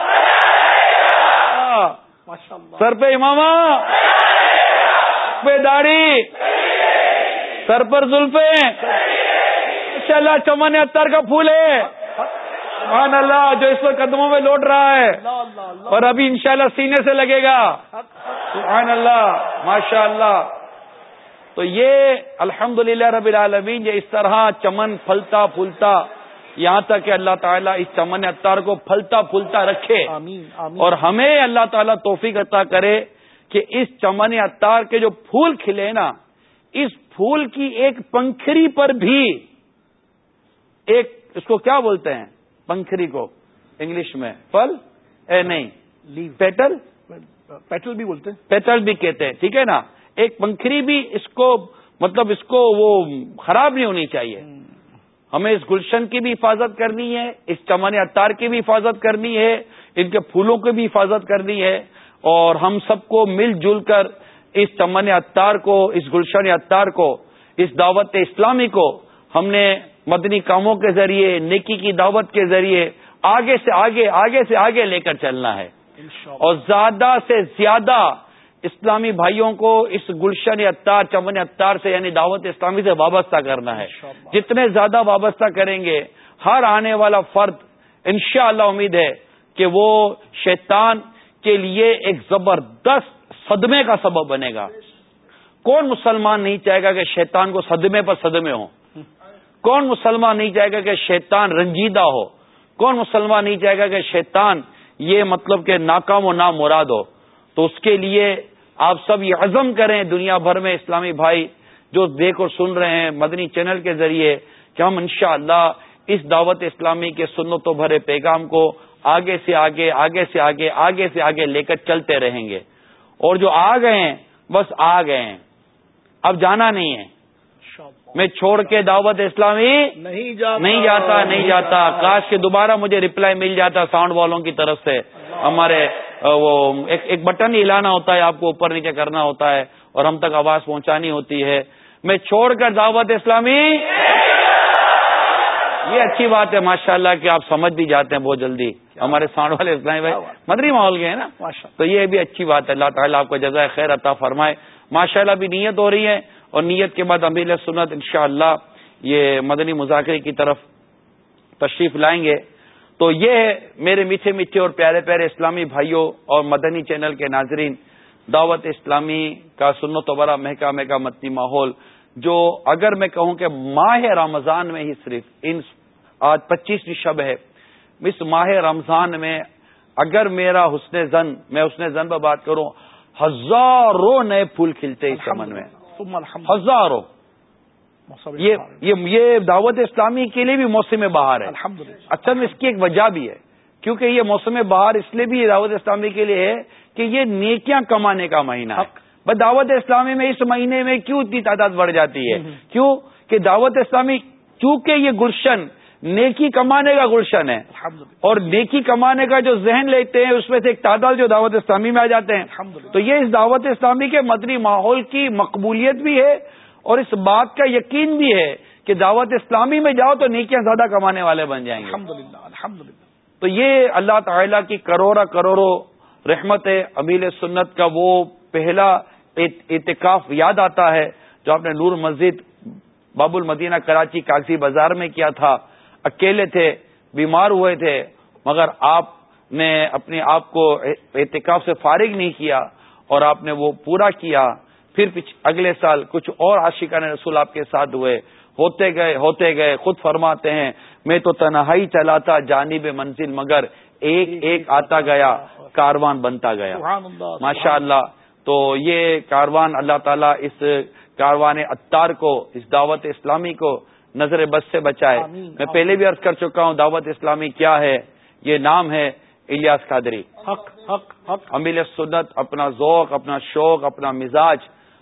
سر پہ امامہ پہ داڑھی سر پر زلفے ماشاء اللہ چمن اتر کا پھول ہے۔ سبحان اللہ جو اس وقت قدموں میں لوٹ رہا ہے۔ اور ابھی انشاءاللہ سینے سے لگے گا۔ سبحان اللہ ماشاء اللہ تو یہ الحمد رب العالمین یہ اس طرح چمن پھلتا پھولتا۔ یہاں تک کہ اللہ تعالیٰ اس چمن اتار کو پھلتا پھولتا رکھے آمین آمین۔ اور ہمیں اللہ تعالیٰ توفیق عطا کرے کہ اس چمن اتار کے جو پھول کھلے نا اس پھول کی ایک پنکھری پر بھی ایک اس کو کیا بولتے ہیں؟ پنکھری کو انگلش میں پل اے نہیں لیو۔ پیٹل؟ پیٹل بھی بولتے ہیں۔ پیٹل بھی کہتے ہیں ٹھیک ہے نا؟ ایک پنکھری بھی اس کو مطلب اس کو وہ خراب نہیں ہونی چاہیے۔ ہمیں اس گلشن کی بھی حفاظت کرنی ہے اس چمن اتار کی بھی حفاظت کرنی ہے ان کے پھولوں کی بھی حفاظت کرنی ہے اور ہم سب کو مل جل کر اس چمن اتار کو اس گلشن اتار کو اس دعوت اسلامی کو ہم نے مدنی کاموں کے ذریعے نیکی کی دعوت کے ذریعے آگے سے آگے آگے سے آگے لے کر چلنا ہے۔ اور زیادہ سے زیادہ اسلامی بھائیوں کو اس گلشن اتار چمن اتار سے یعنی دعوت اسلامی سے وابستہ کرنا ہے۔ جتنے زیادہ وابستہ کریں گے ہر آنے والا فرد انشاءاللہ امید ہے کہ وہ شیطان کے لیے ایک زبردست صدمے کا سبب بنے گا۔ کون مسلمان نہیں چاہے گا کہ شیطان کو صدمے پر صدمے ہوں؟ کون مسلمان نہیں چاہے گا کہ شیطان رنجیدہ ہو؟ کون مسلمان نہیں چاہے گا کہ شیطان یہ مطلب کہ ناکام و نام مراد ہو؟ تو اس کے لیے آپ سب یہ عزم کریں دنیا بھر میں اسلامی بھائی جو دیکھ اور سن رہے ہیں مدنی چینل کے ذریعے کہ ہم انشاءاللہ اس دعوت اسلامی کے سنت و بھرے پیغام کو آگے سے آگے آگے سے آگے آگے سے آگے لے کر چلتے رہیں گے۔ اور جو آ گئے ہیں بس آ گئے ہیں۔ اب جانا نہیں ہے۔ میں چھوڑ کے دعوت اسلامی نہیں جاتا۔ نہیں جاتا نہیں جاتا۔ کاش کے دوبارہ مجھے ریپلائی مل جاتا ساؤنڈ والوں کی طرف سے۔ ہمارے وہ ایک ایک بٹن ہی ہلانا ہوتا ہے آپ کو اوپر نیچے کرنا ہوتا ہے اور ہم تک آواز پہنچانی ہوتی ہے۔ میں چھوڑ کر دعوت اسلامی۔ یہ اچھی بات ہے ماشاء اللہ کہ آپ سمجھ بھی جاتے ہیں بہت جلدی۔ ہمارے ساؤنڈ والے اسلامی بھائی مدری ماحول کے ہیں نا؟ تو یہ بھی اچھی بات ہے۔ اللہ تعالیٰ آپ کو جزائے خیر عطا فرمائے۔ ماشاء اللہ بھی نیت ہو رہی ہے اور نیت کے بعد امیل سنت انشاءاللہ یہ مدنی مذاکرے کی طرف تشریف لائیں گے۔ تو یہ میرے میٹھے میٹھے اور پیارے پیارے اسلامی بھائیوں اور مدنی چینل کے ناظرین دعوت اسلامی کا سنت و برا مہکا مہکا مدنی ماحول جو اگر میں کہوں کہ ماہ رمضان میں ہی صرف ان آج پچیسویں شب ہے اس ماہ رمضان میں اگر میرا حسن زن میں حسن زن پر بات کروں ہزاروں نئے پھول کھلتے اس چمن میں۔ ہزاروں۔ یہ یہ یہ دعوت اسلامی کے لیے بھی موسم بہار ہے۔ اچھا میں اس کی ایک وجہ بھی ہے۔ کیونکہ یہ موسم بہار اس لیے بھی دعوت اسلامی کے لیے ہے کہ یہ نیکیاں کمانے کا مہینہ ہے۔ بس دعوت اسلامی میں اس مہینے میں کیوں اتنی تعداد بڑھ جاتی ہے؟ کیوں کہ دعوت اسلامی چونکہ یہ گلشن نیکی کمانے کا گلشن ہے۔ اور نیکی کمانے کا جو ذہن لیتے ہیں اس میں سے ایک تعداد جو دعوت اسلامی میں آ جاتے ہیں۔ تو یہ اس دعوت اسلامی کے مدنی ماحول کی مقبولیت بھی ہے۔ اور اس بات کا یقین بھی ہے کہ دعوت اسلامی میں جاؤ تو نیکیاں زیادہ کمانے والے بن جائیں گے۔ الحمد تو یہ اللہ تعالیٰ کی کروڑا کروڑوں رحمت امیل سنت کا وہ پہلا اعتکاف یاد آتا ہے جو آپ نے نور مسجد باب المدینہ کراچی کاغذی بازار میں کیا تھا۔ اکیلے تھے بیمار ہوئے تھے مگر آپ نے اپنے آپ کو احتکاب سے فارغ نہیں کیا اور آپ نے وہ پورا کیا۔ پھر اگلے سال کچھ اور عاشقان رسول آپ کے ساتھ ہوئے ہوتے گئے ہوتے گئے خود فرماتے ہیں میں تو تنہائی چلاتا جانب منزل مگر ایک ایک آتا گیا کاروان بنتا گیا۔ ماشاء اللہ۔ تو یہ کاروان اللہ تعالیٰ اس کاروان اتار کو اس دعوت اسلامی کو نظر بس سے بچائے۔ میں پہلے بھی عرض کر چکا ہوں دعوت اسلامی کیا ہے؟ یہ نام ہے الیاس قادری۔ حق حق حق۔ امیل سنت اپنا ذوق اپنا شوق اپنا مزاج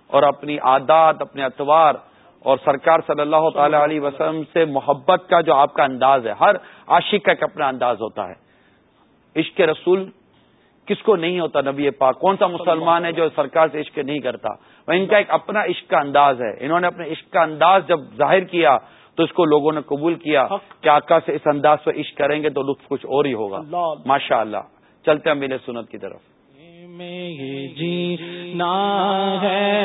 اور اپنی عادات اپنے اتوار اور سرکار صلی اللہ تعالی علیہ وسلم سے محبت کا جو آپ کا انداز ہے ہر عاشق کا ایک اپنا انداز ہوتا ہے۔ عشق رسول کس کو نہیں ہوتا نبی پاک؟ کون سا مسلمان ہے جو سرکار سے عشق نہیں کرتا؟ ان کا ایک اپنا عشق کا انداز ہے۔ انہوں نے اپنے عشق کا انداز جب ظاہر کیا تو اس کو لوگوں نے قبول کیا۔ کہ آقا سے اس انداز پہ عشق کریں گے تو لطف کچھ اور ہی ہوگا۔ ماشاء اللہ چلتے ہیں میرے سنت کی طرف۔ جی ہے۔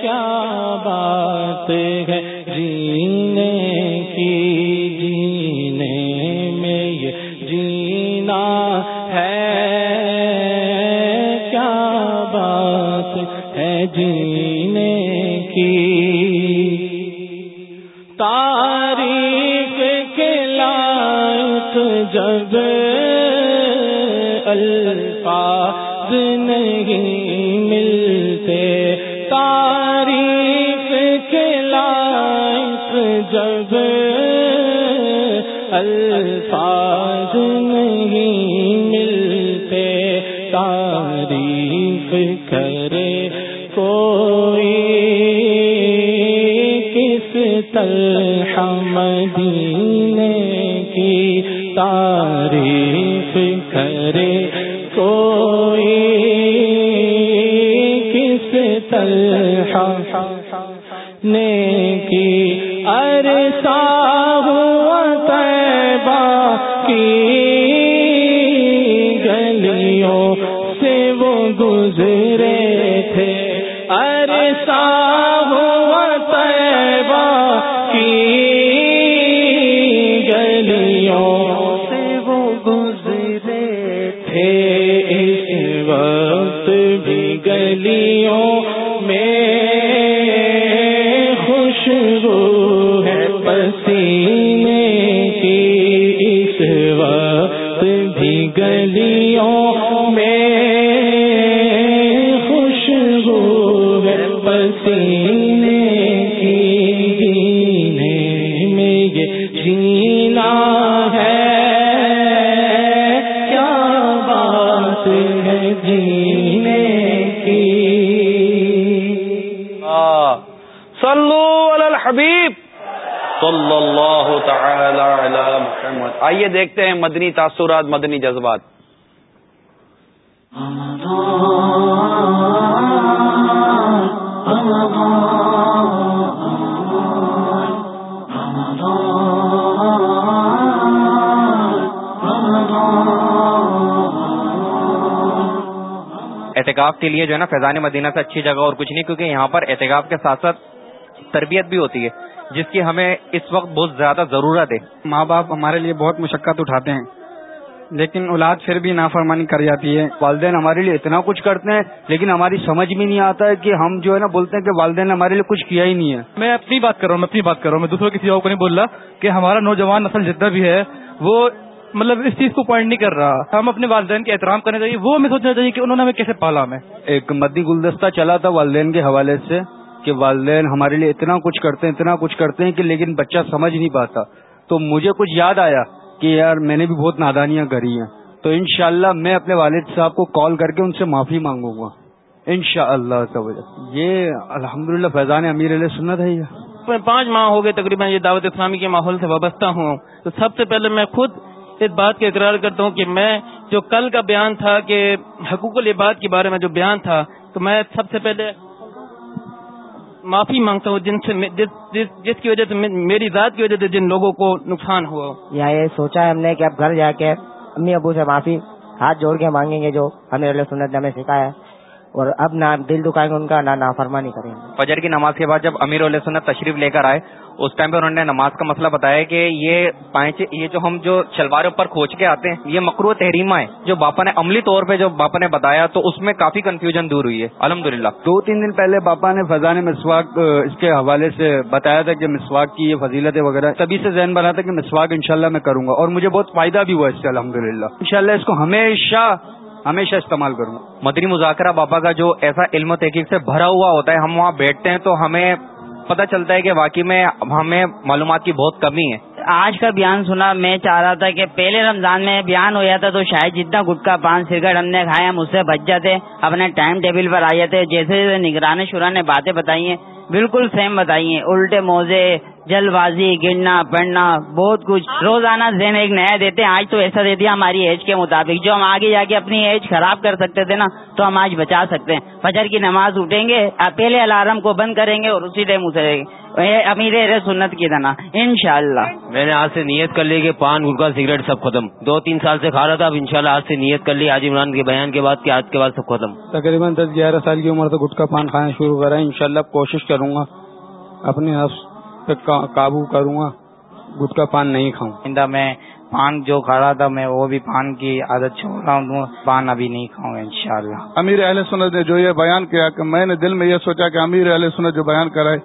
کیا بات ہے؟ جینے کی، جینے میں یہ جینا ہے۔ کیا بات ہے؟ جینے کی۔ تاریخ کے لائق جب الفاظ نہیں ملتے۔ تاریخ کے لائق جب الفاظ نہیں ملتے، تعریف کرے کوئی کس طرح مدینے کی تعریف کرے کوئی کس طرح نیکی ارسا ہوا تیبا کی گلیوں میں خوشبو ہے پسینے کی اس وقت بھی گلی تعالی علی محمد. آئیے دیکھتے ہیں مدنی تاثرات، مدنی جذبات. احتکاب کے لیے جو ہے نا فیضان مدینہ سے اچھی جگہ اور کچھ نہیں، کیونکہ یہاں پر احتکاب کے ساتھ ساتھ تربیت بھی ہوتی ہے، جس کی ہمیں اس وقت بہت زیادہ ضرورت ہے۔ ماں باپ ہمارے لیے بہت مشقت اٹھاتے ہیں۔ لیکن اولاد پھر بھی نافرمانی کر جاتی ہے۔ والدین ہمارے لیے اتنا کچھ کرتے ہیں لیکن ہماری سمجھ میں نہیں آتا ہے کہ ہم جو ہے نا بولتے ہیں کہ والدین نے ہمارے لیے کچھ کیا ہی نہیں ہے۔ میں اپنی بات کر رہا ہوں میں اپنی بات کر رہا ہوں۔ میں دوسروں کسی اور کو نہیں بول رہا کہ ہمارا نوجوان نسل جتنا بھی ہے وہ مطلب اس چیز کو پوائنٹ نہیں کر رہا۔ ہم اپنے والدین کے احترام کرنا چاہیے وہ ہمیں سوچنا چاہیے کہ انہوں نے ہمیں کیسے پالا ہمیں۔ ایک مدی گلدستہ چلا تھا والدین کے حوالے سے۔ کہ والدین ہمارے لیے اتنا کچھ کرتے ہیں، اتنا کچھ کرتے ہیں کہ لیکن بچہ سمجھ نہیں پاتا۔ تو مجھے کچھ یاد آیا کہ یار میں نے بھی بہت نادانیاں کری ہیں۔ تو انشاءاللہ میں اپنے والد صاحب کو کال کر کے ان سے معافی مانگوں گا۔ ان شاء اللہ یہ الحمد للہ فیضان امیر علیہ سنت ہے یہ۔ پانچ ماہ ہو گئے تقریباً یہ دعوت اسلامی کے ماحول سے وابستہ ہوں۔ تو سب سے پہلے میں خود اس بات کا اقرار کرتا ہوں کہ میں جو کل کا بیان تھا کہ حقوق العباد کے بارے میں جو بیان تھا، تو میں سب سے پہلے معافی مانگتا ہوں جن سے جس, جس, جس کی وجہ سے میری ذات کی وجہ سے جن لوگوں کو نقصان ہوا۔ یا یہ سوچا ہے ہم نے کہ اب گھر جا کے امی ابو سے معافی ہاتھ جوڑ کے مانگیں گے جو ہمیں اللہ سنت نے ہمیں سکھایا ہے۔ اور اب نہ دل دکھائیں گے ان کا نہ نافرمانی کریں گے۔ فجر کی نماز کے بعد جب امیر علیہ سنت تشریف لے کر آئے اس ٹائم پہ انہوں نے نماز کا مسئلہ بتایا کہ یہ پائچے یہ جو ہم جو شلوار اوپر کھوچ کے آتے ہیں یہ مکرو تحریمہ ہے جو باپا نے عملی طور پہ جو باپا نے بتایا تو اس میں کافی کنفیوژن دور ہوئی ہے۔ الحمد دو تین دن پہلے باپا نے فضان مسواک اس کے حوالے سے بتایا تھا کہ مسواک کی یہ فضیلت وغیرہ تبھی سے ذہن بنا تھا کہ مسواک انشاءاللہ میں کروں گا۔ اور مجھے بہت فائدہ بھی ہوا اس سے الحمد للہ ان اس کو ہمیشہ ہمیشہ استعمال کروں گا۔ مدری مذاکرہ باپا کا جو ایسا علم و تحقیق سے بھرا ہوا ہوتا ہے ہم وہاں بیٹھتے ہیں تو ہمیں پتہ چلتا ہے کہ واقعی میں ہمیں معلومات کی بہت کمی ہے۔ آج کا بیان سنا، میں چاہ رہا تھا کہ پہلے رمضان میں بیان ہو جاتا تو شاید جتنا گٹکا پان، سگریٹ ہم نے کھایا، ہم اس سے بچ جاتے، اپنے ٹائم ٹیبل پر آ جاتے، جیسے جیسے نگران شورا نے باتیں بتائی ہیں، بالکل سیم بتائی ہیں، الٹے موزے جلد بازی گرنا پڑھنا بہت کچھ۔ روزانہ ذہن ایک نیا دیتے ہیں۔ آج تو ایسا دے دیا ہماری ایج کے مطابق۔ جو ہم آگے جا کے اپنی ایج خراب کر سکتے تھے نا تو ہم آج بچا سکتے ہیں۔ فجر کی نماز اٹھیں گے پہلے الارم کو بند کریں گے اور اسی ٹائم اسے امیر سنت کی دنا ان شاء اللہ میں نے آج سے نیت کر لی کہ پان گٹکا سگریٹ سب ختم۔ دو تین سال سے کھا رہا تھا اب انشاءاللہ آج سے نیت کر لی۔ آج عمران کے بیان کے بعد کہ آج کے بعد سب ختم۔ تقریباً دس گیارہ سال کی عمر سے گٹکا پان کھانا شروع کرا ان شاء اللہ کوشش کروں گا۔ اپنے پہ قابو کروں گا گٹکا پان نہیں کھاؤں۔ میں پان جو کھا رہا تھا میں وہ بھی پان کی عادت چھوڑ رہا ہوں۔ پان ابھی نہیں کھاؤں گا انشاءاللہ۔ امیر اہل سنت نے جو یہ بیان کیا کہ میں نے دل میں یہ سوچا کہ امیر اہل سنت جو بیان کرائے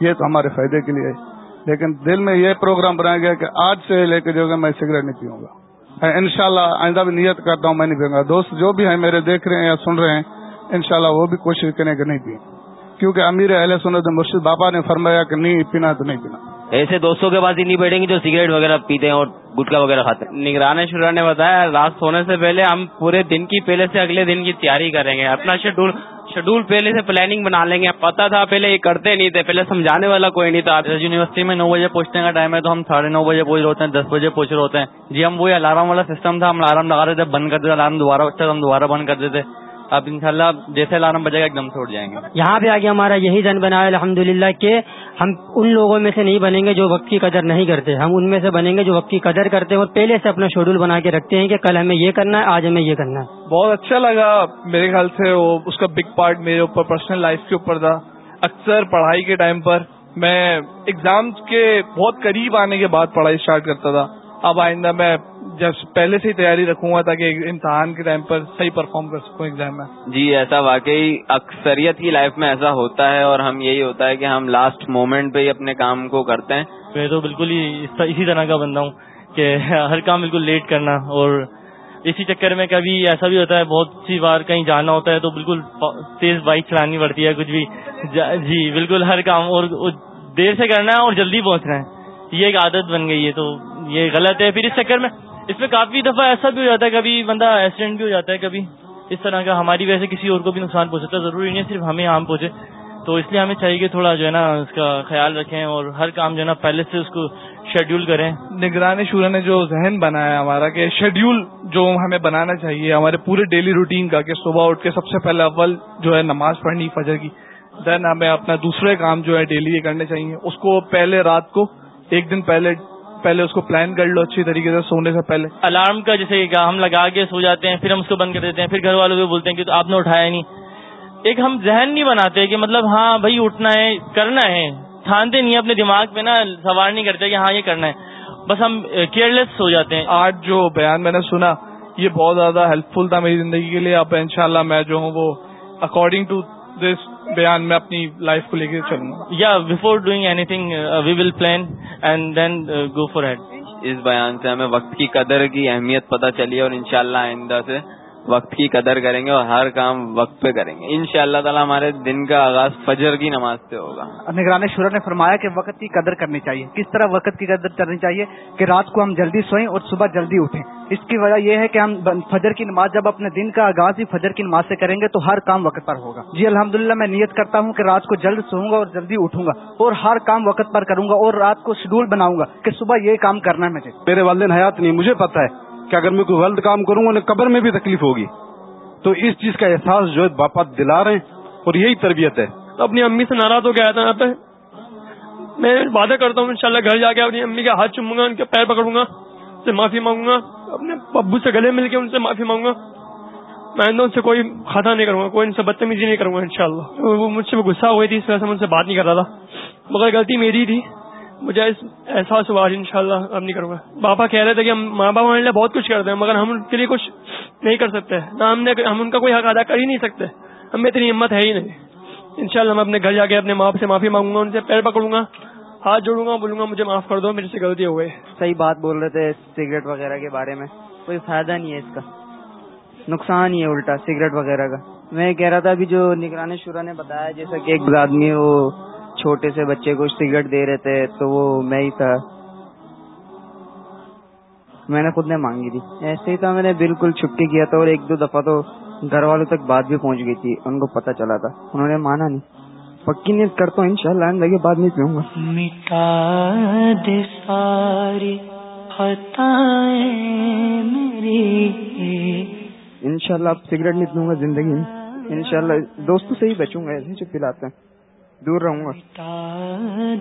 یہ تو ہمارے فائدے کے لیے ہے۔ لیکن دل میں یہ پروگرام بنایا گیا کہ آج سے لے کے جو میں سگریٹ نہیں پیوں گا۔ ان شاء اللہ آئندہ بھی نیت کرتا ہوں میں نہیں پیوں گا۔ دوست جو بھی ہیں میرے دیکھ رہے ہیں یا سن رہے ہیں انشاءاللہ وہ بھی کوشش کریں کہ نہیں پئیں کیونکہ امیر اہل سنت مرشد بابا نے فرمایا کہ نہیں پینا تو نہیں پینا۔ ایسے دوستوں کے بعد ہی نہیں بیٹھیں گے جو سگریٹ وغیرہ پیتے ہیں اور گٹکا وغیرہ کھاتے ہیں۔ نگران شرا نے بتایا رات سونے سے پہلے ہم پورے دن کی پہلے سے اگلے دن کی تیاری کریں گے۔ اپنا شیڈول شیڈول پہلے سے پلاننگ بنا لیں گے۔ پتا تھا پہلے یہ کرتے نہیں تھے پہلے سمجھانے والا کوئی نہیں تھا۔ یونیورسٹی میں نو بجے پہنچنے کا ٹائم ہے تو ہم ساڑھے نو بجے پہنچ رہے ہوتے ہیں دس بجے پہنچ رہے ہوتے ہیں۔ جی ہم وہی الارم والا سسٹم تھا ہم الارم لگا رہے تھے بند کر دیتے الارم دوبارہ بچتا ہم دوبارہ بند کر دیتے۔ اب انشاءاللہ جیسے الارم بجے گا ایک دم سے اٹھ جائیں گے۔ یہاں پہ آگے ہمارا یہی زن بنا ہے الحمد کہ ہم ان لوگوں میں سے نہیں بنیں گے جو وقت کی قدر نہیں کرتے۔ ہم ان میں سے بنیں گے جو وقت کی قدر کرتے ہیں اور پہلے سے اپنا شیڈول بنا کے رکھتے ہیں کہ کل ہمیں یہ کرنا ہے آج ہمیں یہ کرنا ہے۔ بہت اچھا لگا میرے خیال سے وہ اس کا بگ پارٹ میرے اوپر پرسنل لائف کے اوپر تھا۔ اکثر پڑھائی کے ٹائم پر میں ایگزام کے بہت قریب آنے کے بعد پڑھائی اسٹارٹ کرتا تھا۔ اب آئندہ میں پہلے سے ہی تیاری رکھوں گا تاکہ امتحان کے ٹائم پر صحیح پرفارم کر سکوں ایگزام میں۔ جی ایسا واقعی اکثریت کی لائف میں ایسا ہوتا ہے اور ہم یہی ہوتا ہے کہ ہم لاسٹ مومنٹ پہ ہی اپنے کام کو کرتے ہیں۔ میں تو بالکل ہی اسی طرح کا بندہ ہوں کہ ہر کام بالکل لیٹ کرنا اور اسی چکر میں کبھی ایسا بھی ہوتا ہے بہت سی بار کہیں جانا ہوتا ہے تو بالکل تیز بائک چلانی پڑتی ہے کچھ بھی۔ جی بالکل ہر کام اور دیر سے کرنا ہے اور جلدی پہنچنا ہے۔ یہ ایک عادت بن گئی ہے تو یہ غلط ہے۔ پھر اس چکر میں اس میں کافی دفعہ ایسا بھی ہو جاتا ہے، کبھی بندہ ایکسیڈنٹ بھی ہو جاتا ہے، کبھی اس طرح کا ہماری وجہ سے کسی اور کو بھی نقصان پہنچتا ہے۔ ضروری نہیں ہے صرف ہمیں یہاں پہنچے۔ تو اس لیے ہمیں چاہیے کہ تھوڑا جو ہے نا اس کا خیال رکھیں اور ہر کام جو ہے نا پہلے سے اس کو شیڈیول کریں۔ نگرانی شورا نے جو ذہن بنایا ہمارا کہ شیڈیول جو ہمیں بنانا چاہیے، ہمارے پورے ڈیلی روٹین کا کہ صبح اٹھ کے سب سے پہلے اول جو ہے نماز پڑھنی، فجر کی۔ دین ہمیں اپنا دوسرے کام جو ہے ڈیلی یہ کرنے چاہیے۔ اس کو پہلے رات کو ایک دن پہلے پہلے اس کو پلان کر لو اچھی طریقے سے سونے سے پہلے۔ الارم کا جیسے ہم لگا کے سو جاتے ہیں پھر ہم اس کو بند کر دیتے ہیں پھر گھر والوں کو بولتے ہیں کہ آپ نے اٹھایا نہیں۔ ایک ہم ذہن نہیں بناتے کہ مطلب ہاں بھائی اٹھنا ہے کرنا ہے۔ تھانتے نہیں اپنے دماغ پہ نا سوار نہیں کرتے کہ ہاں یہ کرنا ہے۔ بس ہم کیئر لیس ہو جاتے ہیں۔ آج جو بیان میں نے سنا یہ بہت زیادہ ہیلپ فل تھا میری زندگی کے لیے۔ اب ان میں جو ہوں وہ اکارڈنگ ٹو دس بیان میں اپنی لائف کو لے کے چلوں گا۔ یا before doing any thing we will plan and then go for head اس بیان سے ہمیں وقت کی قدر کی اہمیت پتہ چلی اور انشاءاللہ آئندہ سے وقت کی قدر کریں گے اور ہر کام وقت پہ کریں گے۔ ان شاء اللہ تعالیٰ ہمارے دن کا آغاز فجر کی نماز سے ہوگا۔ نگران شورا نے فرمایا کہ وقت کی قدر کرنی چاہیے۔ کس طرح وقت کی قدر کرنی چاہیے کہ رات کو ہم جلدی سوئیں اور صبح جلدی اٹھیں۔ اس کی وجہ یہ ہے کہ ہم فجر کی نماز جب اپنے دن کا آغاز ہی فجر کی نماز سے کریں گے تو ہر کام وقت پر ہوگا۔ جی الحمد میں نیت کرتا ہوں کہ رات کو جلد سوؤں گا اور جلدی اٹھوں گا اور ہر کام وقت پر کروں گا اور رات کو شیڈول بناؤں گا کہ صبح یہ کام کرنا ہے مجھے۔ میرے والدین حیات نہیں مجھے پتا ہے۔ کہ اگر میں کوئی غلط کام کروں گا، انہیں قبر میں بھی تکلیف ہوگی۔ تو اس چیز کا احساس جو ہے باپا دلا رہے ہیں اور یہی تربیت ہے۔ اپنی امی سے ناراض ہو کے آیا تھا یہاں پہ۔ میں وعدہ کرتا ہوں، انشاءاللہ گھر جا کے اپنی امی کا ہاتھ چوموں گا، ان کے پیر پکڑوں گا، ان سے معافی مانگوں گا، اپنے ابو سے گلے مل کے ان سے معافی مانگوں گا۔ میں ان سے کوئی خطا نہیں کروں گا، کوئی ان سے بدتمیزی نہیں کروں گا، انشاءاللہ۔ وہ مجھ سے غصہ ہوئی تھی اس وجہ سے میں ان سے بات نہیں کر رہا تھا۔ مگر غلطی میری تھی۔ مجھے احساس ہوا ان شاء اللہ نہیں کروں گا۔ پاپا کہہ رہے تھے کہ ہم ماں باپ ہمارے لیے بہت کچھ کرتے ہیں، مگر ہم ان کے لیے کچھ نہیں کر سکتے۔ نہ ہم نے، ہم ان کا کوئی حق ادا کر ہی نہیں سکتے۔ ہمیں اتنی ہمت ہے ہی نہیں۔ ان شاء اللہ میں اپنے گھر جا کے اپنے ماں سے معافی مانگوں گا، ان سے پیر پکڑوں گا، ہاتھ جوڑوں گا، بولوں گا، مجھے معاف کر دو، میرے سے غلطی ہو گئی۔ صحیح بات بول رہے تھے سگریٹ وغیرہ کے بارے میں۔ کوئی فائدہ نہیں ہے اس کا۔ نقصان ہی ہے الٹا، سگریٹ وغیرہ کا۔ میں کہہ رہا تھا ابھی جو نگرانی شورا نے بتایا، جیسا کہ ایک آدمی وہ چھوٹے سے بچے کو سگریٹ دے رہے تھے تو وہ میں ہی تھا۔ میں نے خود نے مانگی تھی۔ ایسے ہی تھا میں نے بالکل چھپکی کیا تھا اور ایک دو دفعہ تو گھر والوں تک بات بھی پہنچ گئی تھی۔ ان کو پتا چلا تھا۔ انہوں نے مانا نہیں۔ پکی نیت کرتا ہوں ان شاء اللہ بعد نہیں پیوں گا۔ مٹا دے ساری ان شاء اللہ اب سگریٹ نہیں پیوں گا زندگی میں۔ ان شاء اللہ دوستوں سے ہی بچوں گا ایسے جو پلاتے ہیں۔ دور رہوں گا۔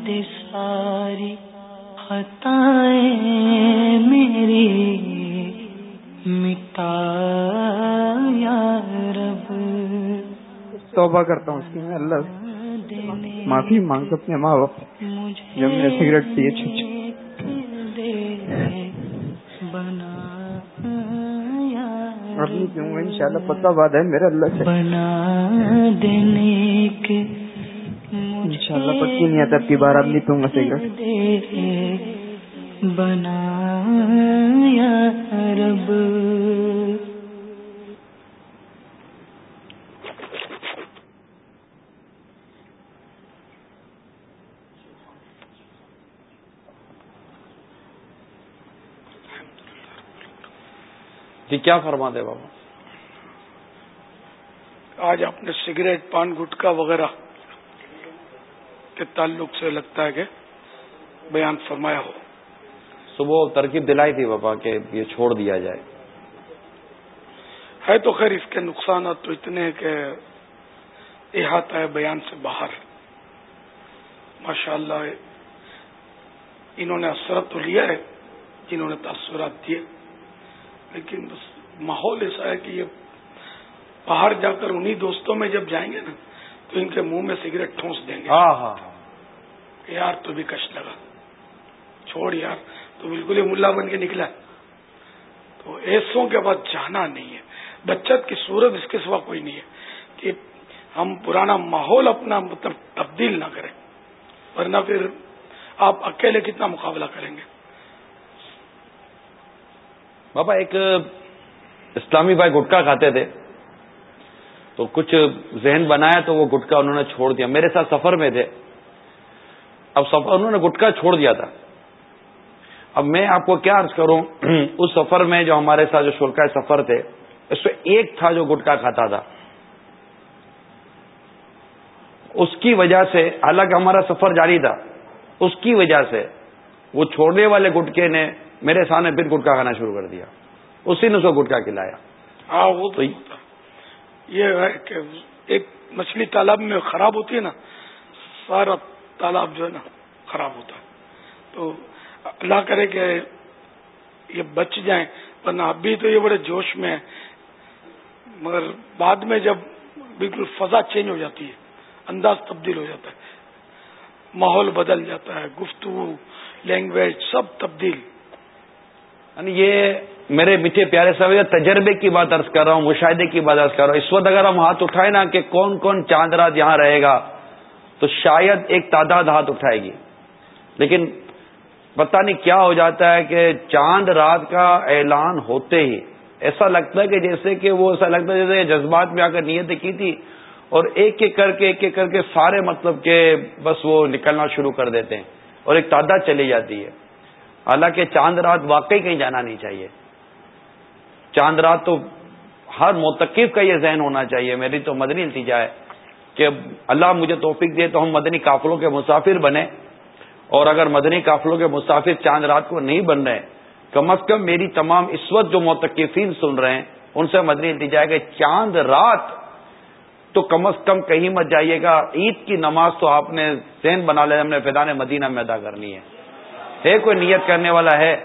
دے ساری میری مٹا رب۔ توبہ کرتا ہوں اس کی میں۔ اللہ معافی مانگ اپنے ماں باپ جب میں سگریٹ پیے چھچ اب نہیں پیوں گا؟ ان شاء اللہ پتہ بات ہے میرے اللہ سے بنا دینے انشاءاللہ پکی نہیں آتا اب کی بار اب نہیں پیوں گا سگریٹ بنا رب۔ جی کیا فرما دے بابا؟ آج آپ نے سگریٹ پان گٹکا وغیرہ کے تعلق سے لگتا ہے کہ بیان فرمایا ہو۔ صبح ترکیب دلائی تھی بابا کہ یہ چھوڑ دیا جائے۔ ہے تو خیر اس کے نقصانات تو اتنے ہیں کہ احاطہ ہے بیان سے باہر ماشاء اللہ انہوں نے اثرت تو لیا ہے جنہوں نے تاثرات دیے لیکن بس ماحول ایسا ہے کہ یہ باہر جا کر انہی دوستوں میں جب جائیں گے نا تو ان کے منہ میں سگریٹ ٹھونس دیں گے۔ ہاں ہاں۔ یار تو بھی کش لگا۔ چھوڑ یار، تو بالکل ہی ملا بن کے نکلا۔ تو ایسوں کے بعد جانا نہیں ہے۔ بچت کی صورت اس کے سوا کوئی نہیں ہے کہ ہم پرانا ماحول اپنا مطلب تبدیل نہ کریں، ورنہ پھر آپ اکیلے کتنا مقابلہ کریں گے؟ بابا، ایک اسلامی بھائی گٹکا کھاتے تھے۔ تو کچھ ذہن بنایا تو وہ گٹکا انہوں نے چھوڑ دیا۔ میرے ساتھ سفر میں تھے۔ اب سفر انہوں نے گٹکا چھوڑ دیا تھا۔ اب میں آپ کو کیا عرض کروں اس سفر میں جو ہمارے ساتھ جو شرکا سفر تھے اس میں ایک تھا جو گٹکا کھاتا تھا۔ اس کی وجہ سے حالانکہ ہمارا سفر جاری تھا اس کی وجہ سے وہ چھوڑنے والے گٹکے نے میرے سامنے پھر گٹکا کھانا شروع کر دیا۔ اسی نے اس کو گٹکا کھلایا۔ ہاں وہ تو یہ ہے کہ ایک مچھلی تالاب میں خراب ہوتی ہے نا سارا تالاب جو ہے نا خراب ہوتا ہے۔ تو اللہ کرے کہ یہ بچ جائیں، ورنہ ابھی تو یہ بڑے جوش میں ہے مگر بعد میں جب بالکل فضا چینج ہو جاتی ہے، انداز تبدیل ہو جاتا ہے۔ ماحول بدل جاتا ہے، گفتگو، لینگویج سب تبدیل۔ یعنی یہ میرے میٹھے پیارے صاحب تجربے کی بات عرض کر رہا ہوں، مشاہدے کی بات عرض کر رہا ہوں۔ اس وقت اگر ہم ہاتھ اٹھائے نا کہ کون کون چاند رات یہاں رہے گا تو شاید ایک تعداد ہاتھ اٹھائے گی۔ لیکن پتہ نہیں کیا ہو جاتا ہے کہ چاند رات کا اعلان ہوتے ہی ایسا لگتا ہے کہ جیسے کہ وہ ایسا لگتا ہے جیسے جذبات میں آ کر نیتیں کی تھی اور ایک ایک کر کے ایک ایک کر کے سارے مطلب کہ بس وہ نکلنا شروع کر دیتے ہیں اور ایک تعداد چلی جاتی ہے۔ حالانکہ چاند رات واقعی کہیں جانا نہیں چاہیے۔ چاند رات تو ہر متقف کا یہ ذہن ہونا چاہیے۔ میری تو مدنی التجا ہے۔ کہ اللہ مجھے توفیق دے تو ہم مدنی قافلوں کے مسافر بنے اور اگر مدنی قافلوں کے مسافر چاند رات کو نہیں بن رہے، کم از کم میری تمام اس وقت جو متقفین سن رہے ہیں، ان سے مدنی التجا ہے کہ چاند رات تو کم از کم کہیں مت جائیے گا، عید کی نماز تو آپ نے ذہن بنا لیا، ہم نے فیدان مدینہ میں ادا کرنی ہے۔ ہے کوئی نیت کرنے والا ہے؟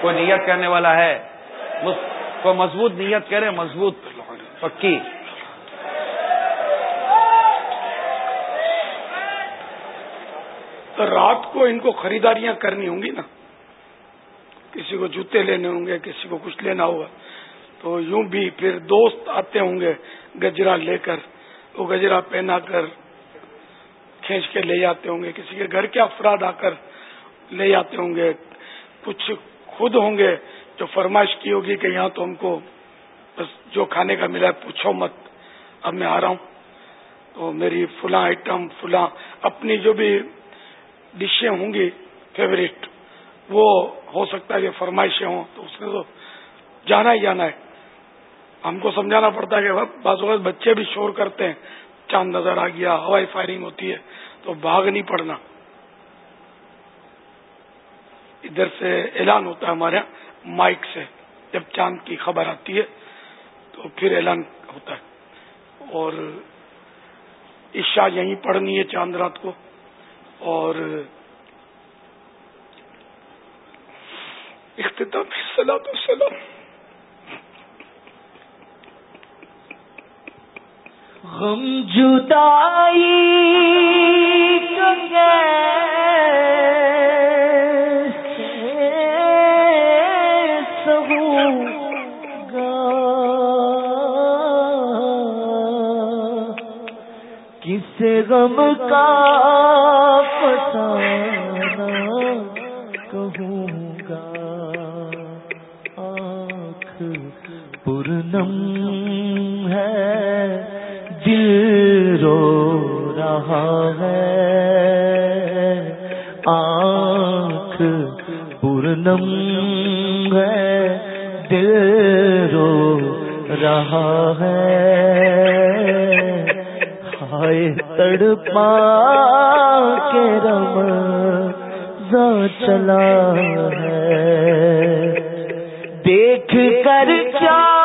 کوئی نیت کرنے والا ہے؟ کوئی مضبوط نیت کرے، مضبوط۔ پکی۔ تو رات کو ان کو خریداریاں کرنی ہوں گی نا۔ کسی کو جوتے لینے ہوں گے، کسی کو کچھ لینا ہوگا۔ تو یوں بھی پھر دوست آتے ہوں گے گجرا لے کر، وہ گجرا پہنا کر کھینچ کے لے جاتے ہوں گے۔ کسی کے گھر کے افراد آ کر لے جاتے ہوں گے۔ کچھ خود ہوں گے جو فرمائش کی ہوگی کہ یہاں تو ہم کو بس جو کھانے کا ملا ہے، پوچھو مت۔ اب میں آ رہا ہوں۔ تو میری فلاں آئٹم فلاں، اپنی جو بھی ڈشیں ہوں گی فیوریٹ، وہ ہو سکتا ہے کہ فرمائشیں ہوں، تو اس میں تو جانا ہی جانا ہے۔ ہم کو سمجھانا پڑتا ہے کہ بعض اوقات بچے بھی شور کرتے ہیں، چاند نظر آ گیا، ہوائی فائرنگ ہوتی ہے، تو بھاگ نہیں پڑنا۔ ادھر سے اعلان ہوتا ہے ہمارے یہاں مائک سے، جب چاند کی خبر آتی ہے، تو پھر اعلان ہوتا ہے۔ اور عشاء یہیں پڑھنی ہے چاند رات کو۔ اور اختتام سلام۔ السلام غم جدائی کس غم کا پورنم ہے، دل رو رہا ہے۔ آنکھ پورنم ہے، دل رو رہا ہے۔ ہائے تڑپا کے رم چلا ہے۔ دیکھ کر چار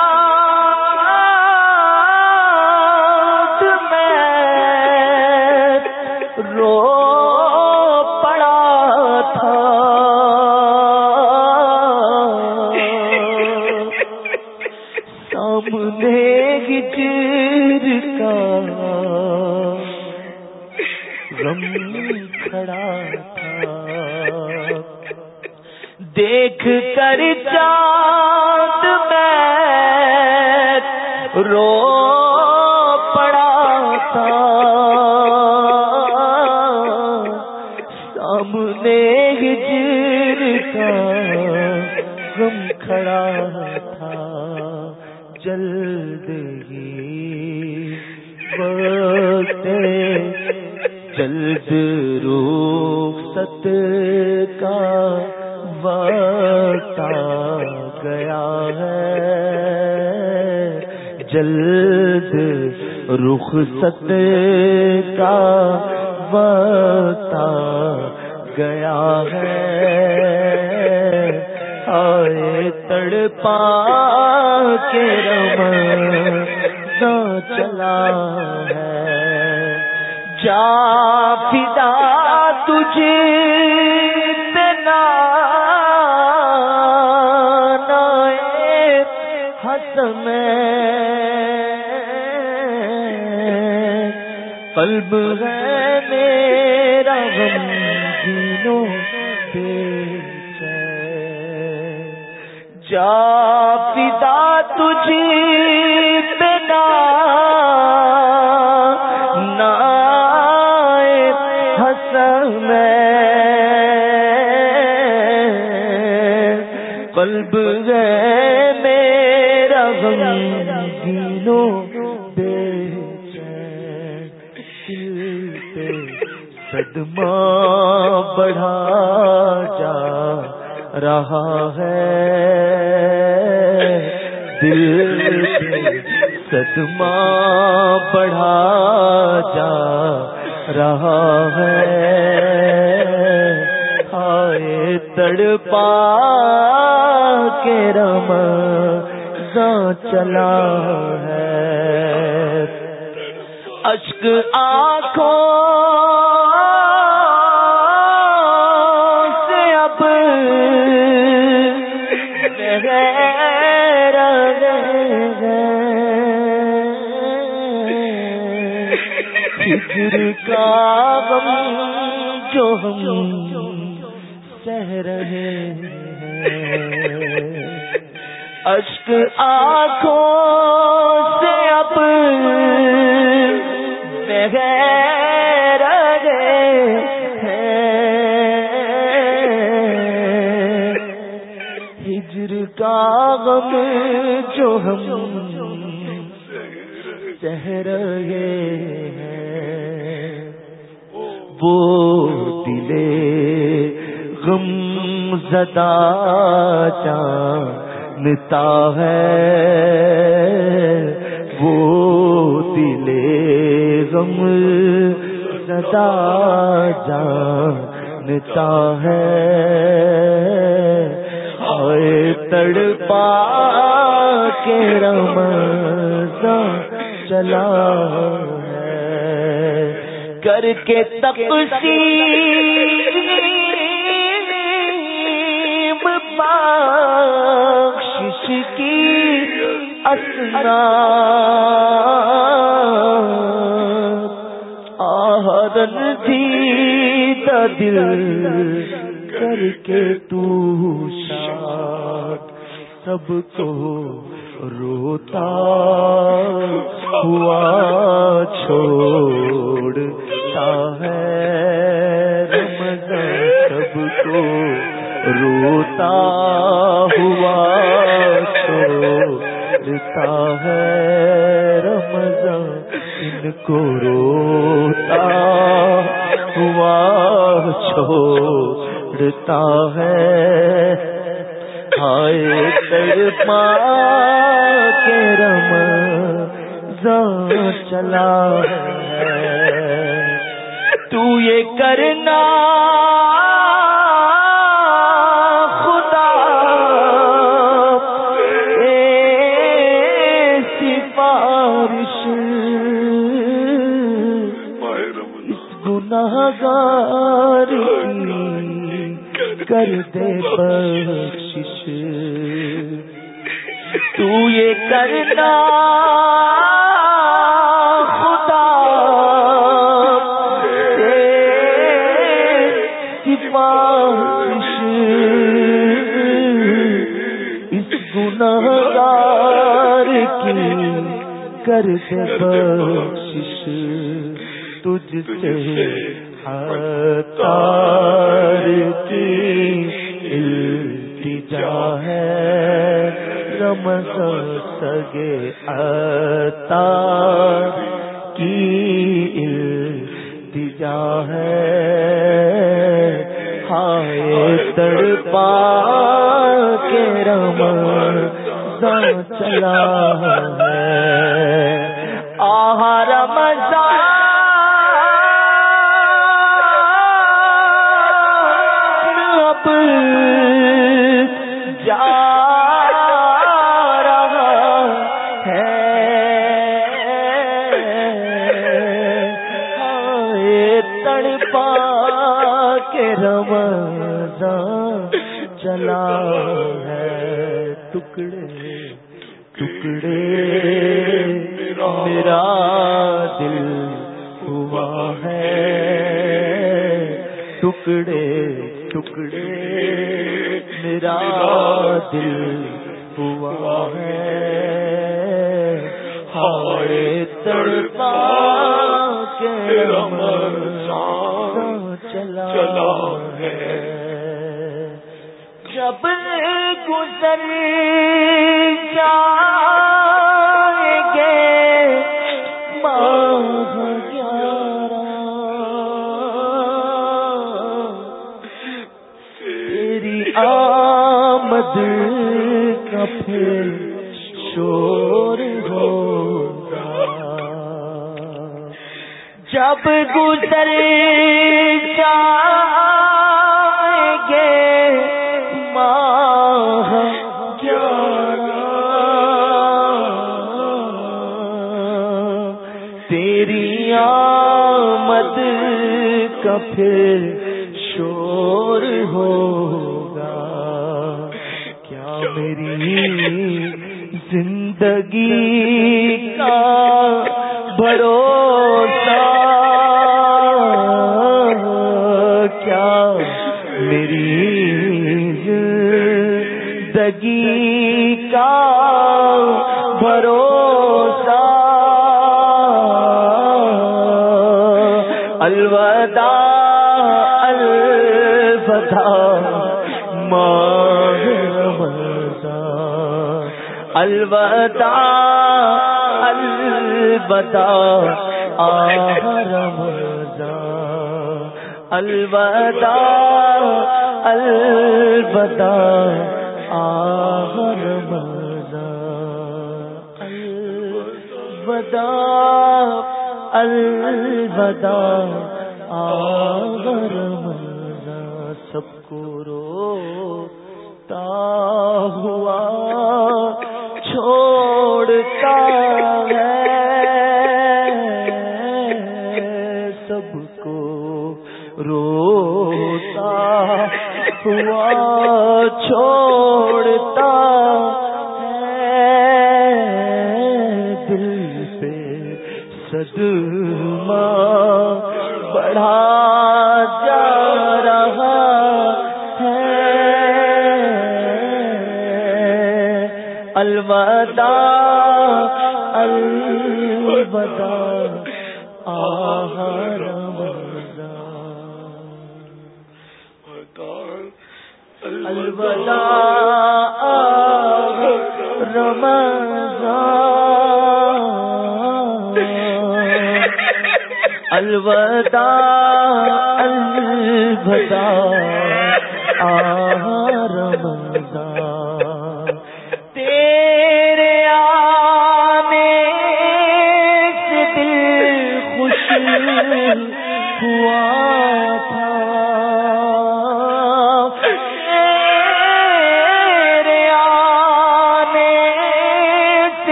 اشک آنکھوں سے اب بغیر ہیں ہجر کا غم جو ہم سہ رہے ہیں، وہ دلے غم زدہ جان جانتا ہے وہ دل غم صدا جانتا ہے۔ آئے تڑپا کے رم چلا کر کے تپسی پا آہرن تھی دل کر کے تو ہائے کے رم چلا ہے۔ ٹکڑے ٹکڑے میرا دل ہوا ہے۔ ہائے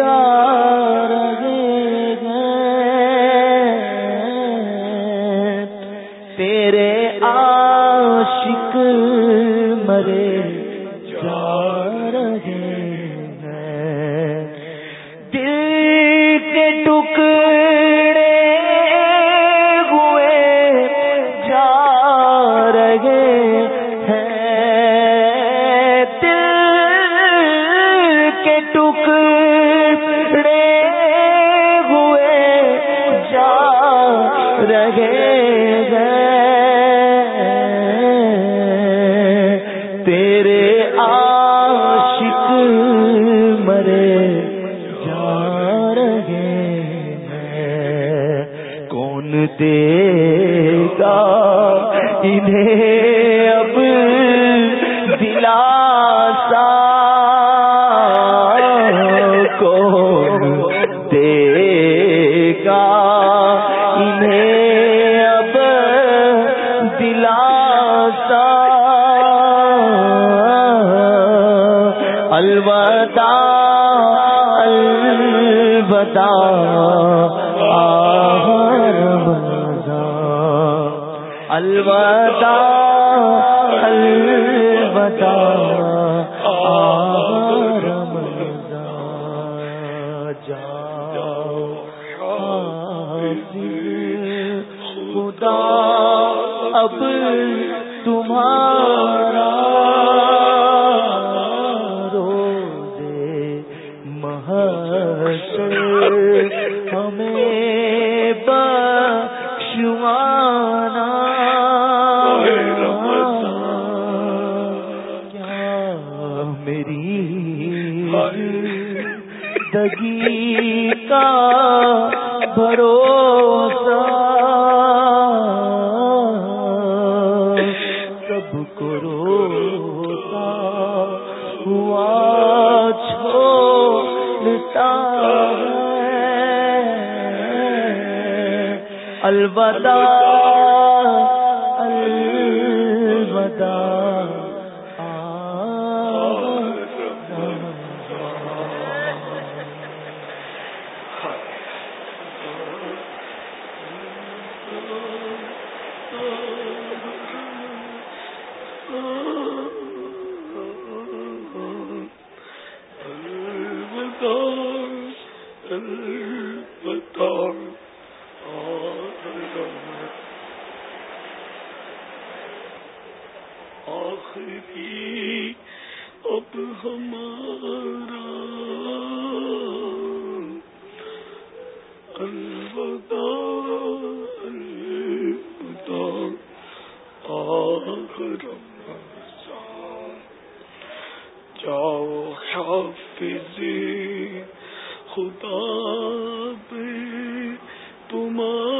جا آخری اب ہمارا الوداع الوداع آخر جاؤ حافظ خدا پہ تمہارا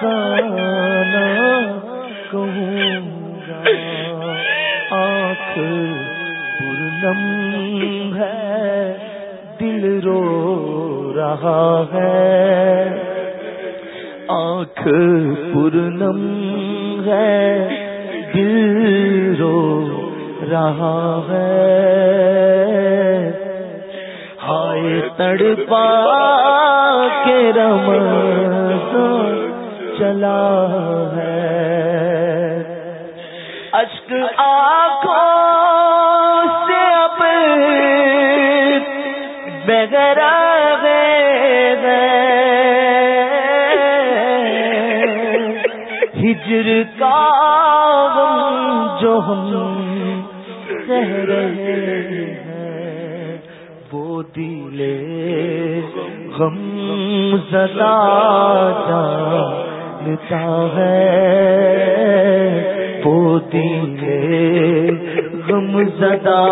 کا کہوں گا؟ آنکھ پورنم ہے دل رو رہا ہے۔ آنکھ پورنم ہے دل رو رہا ہے۔ ہائے تڑپا کے رمن صدا جانتا ہے۔ پوتی کے غم زدہ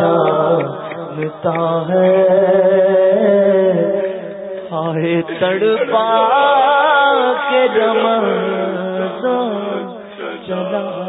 جانتا ہے۔ ہائے تڑپا کے جمع چلا۔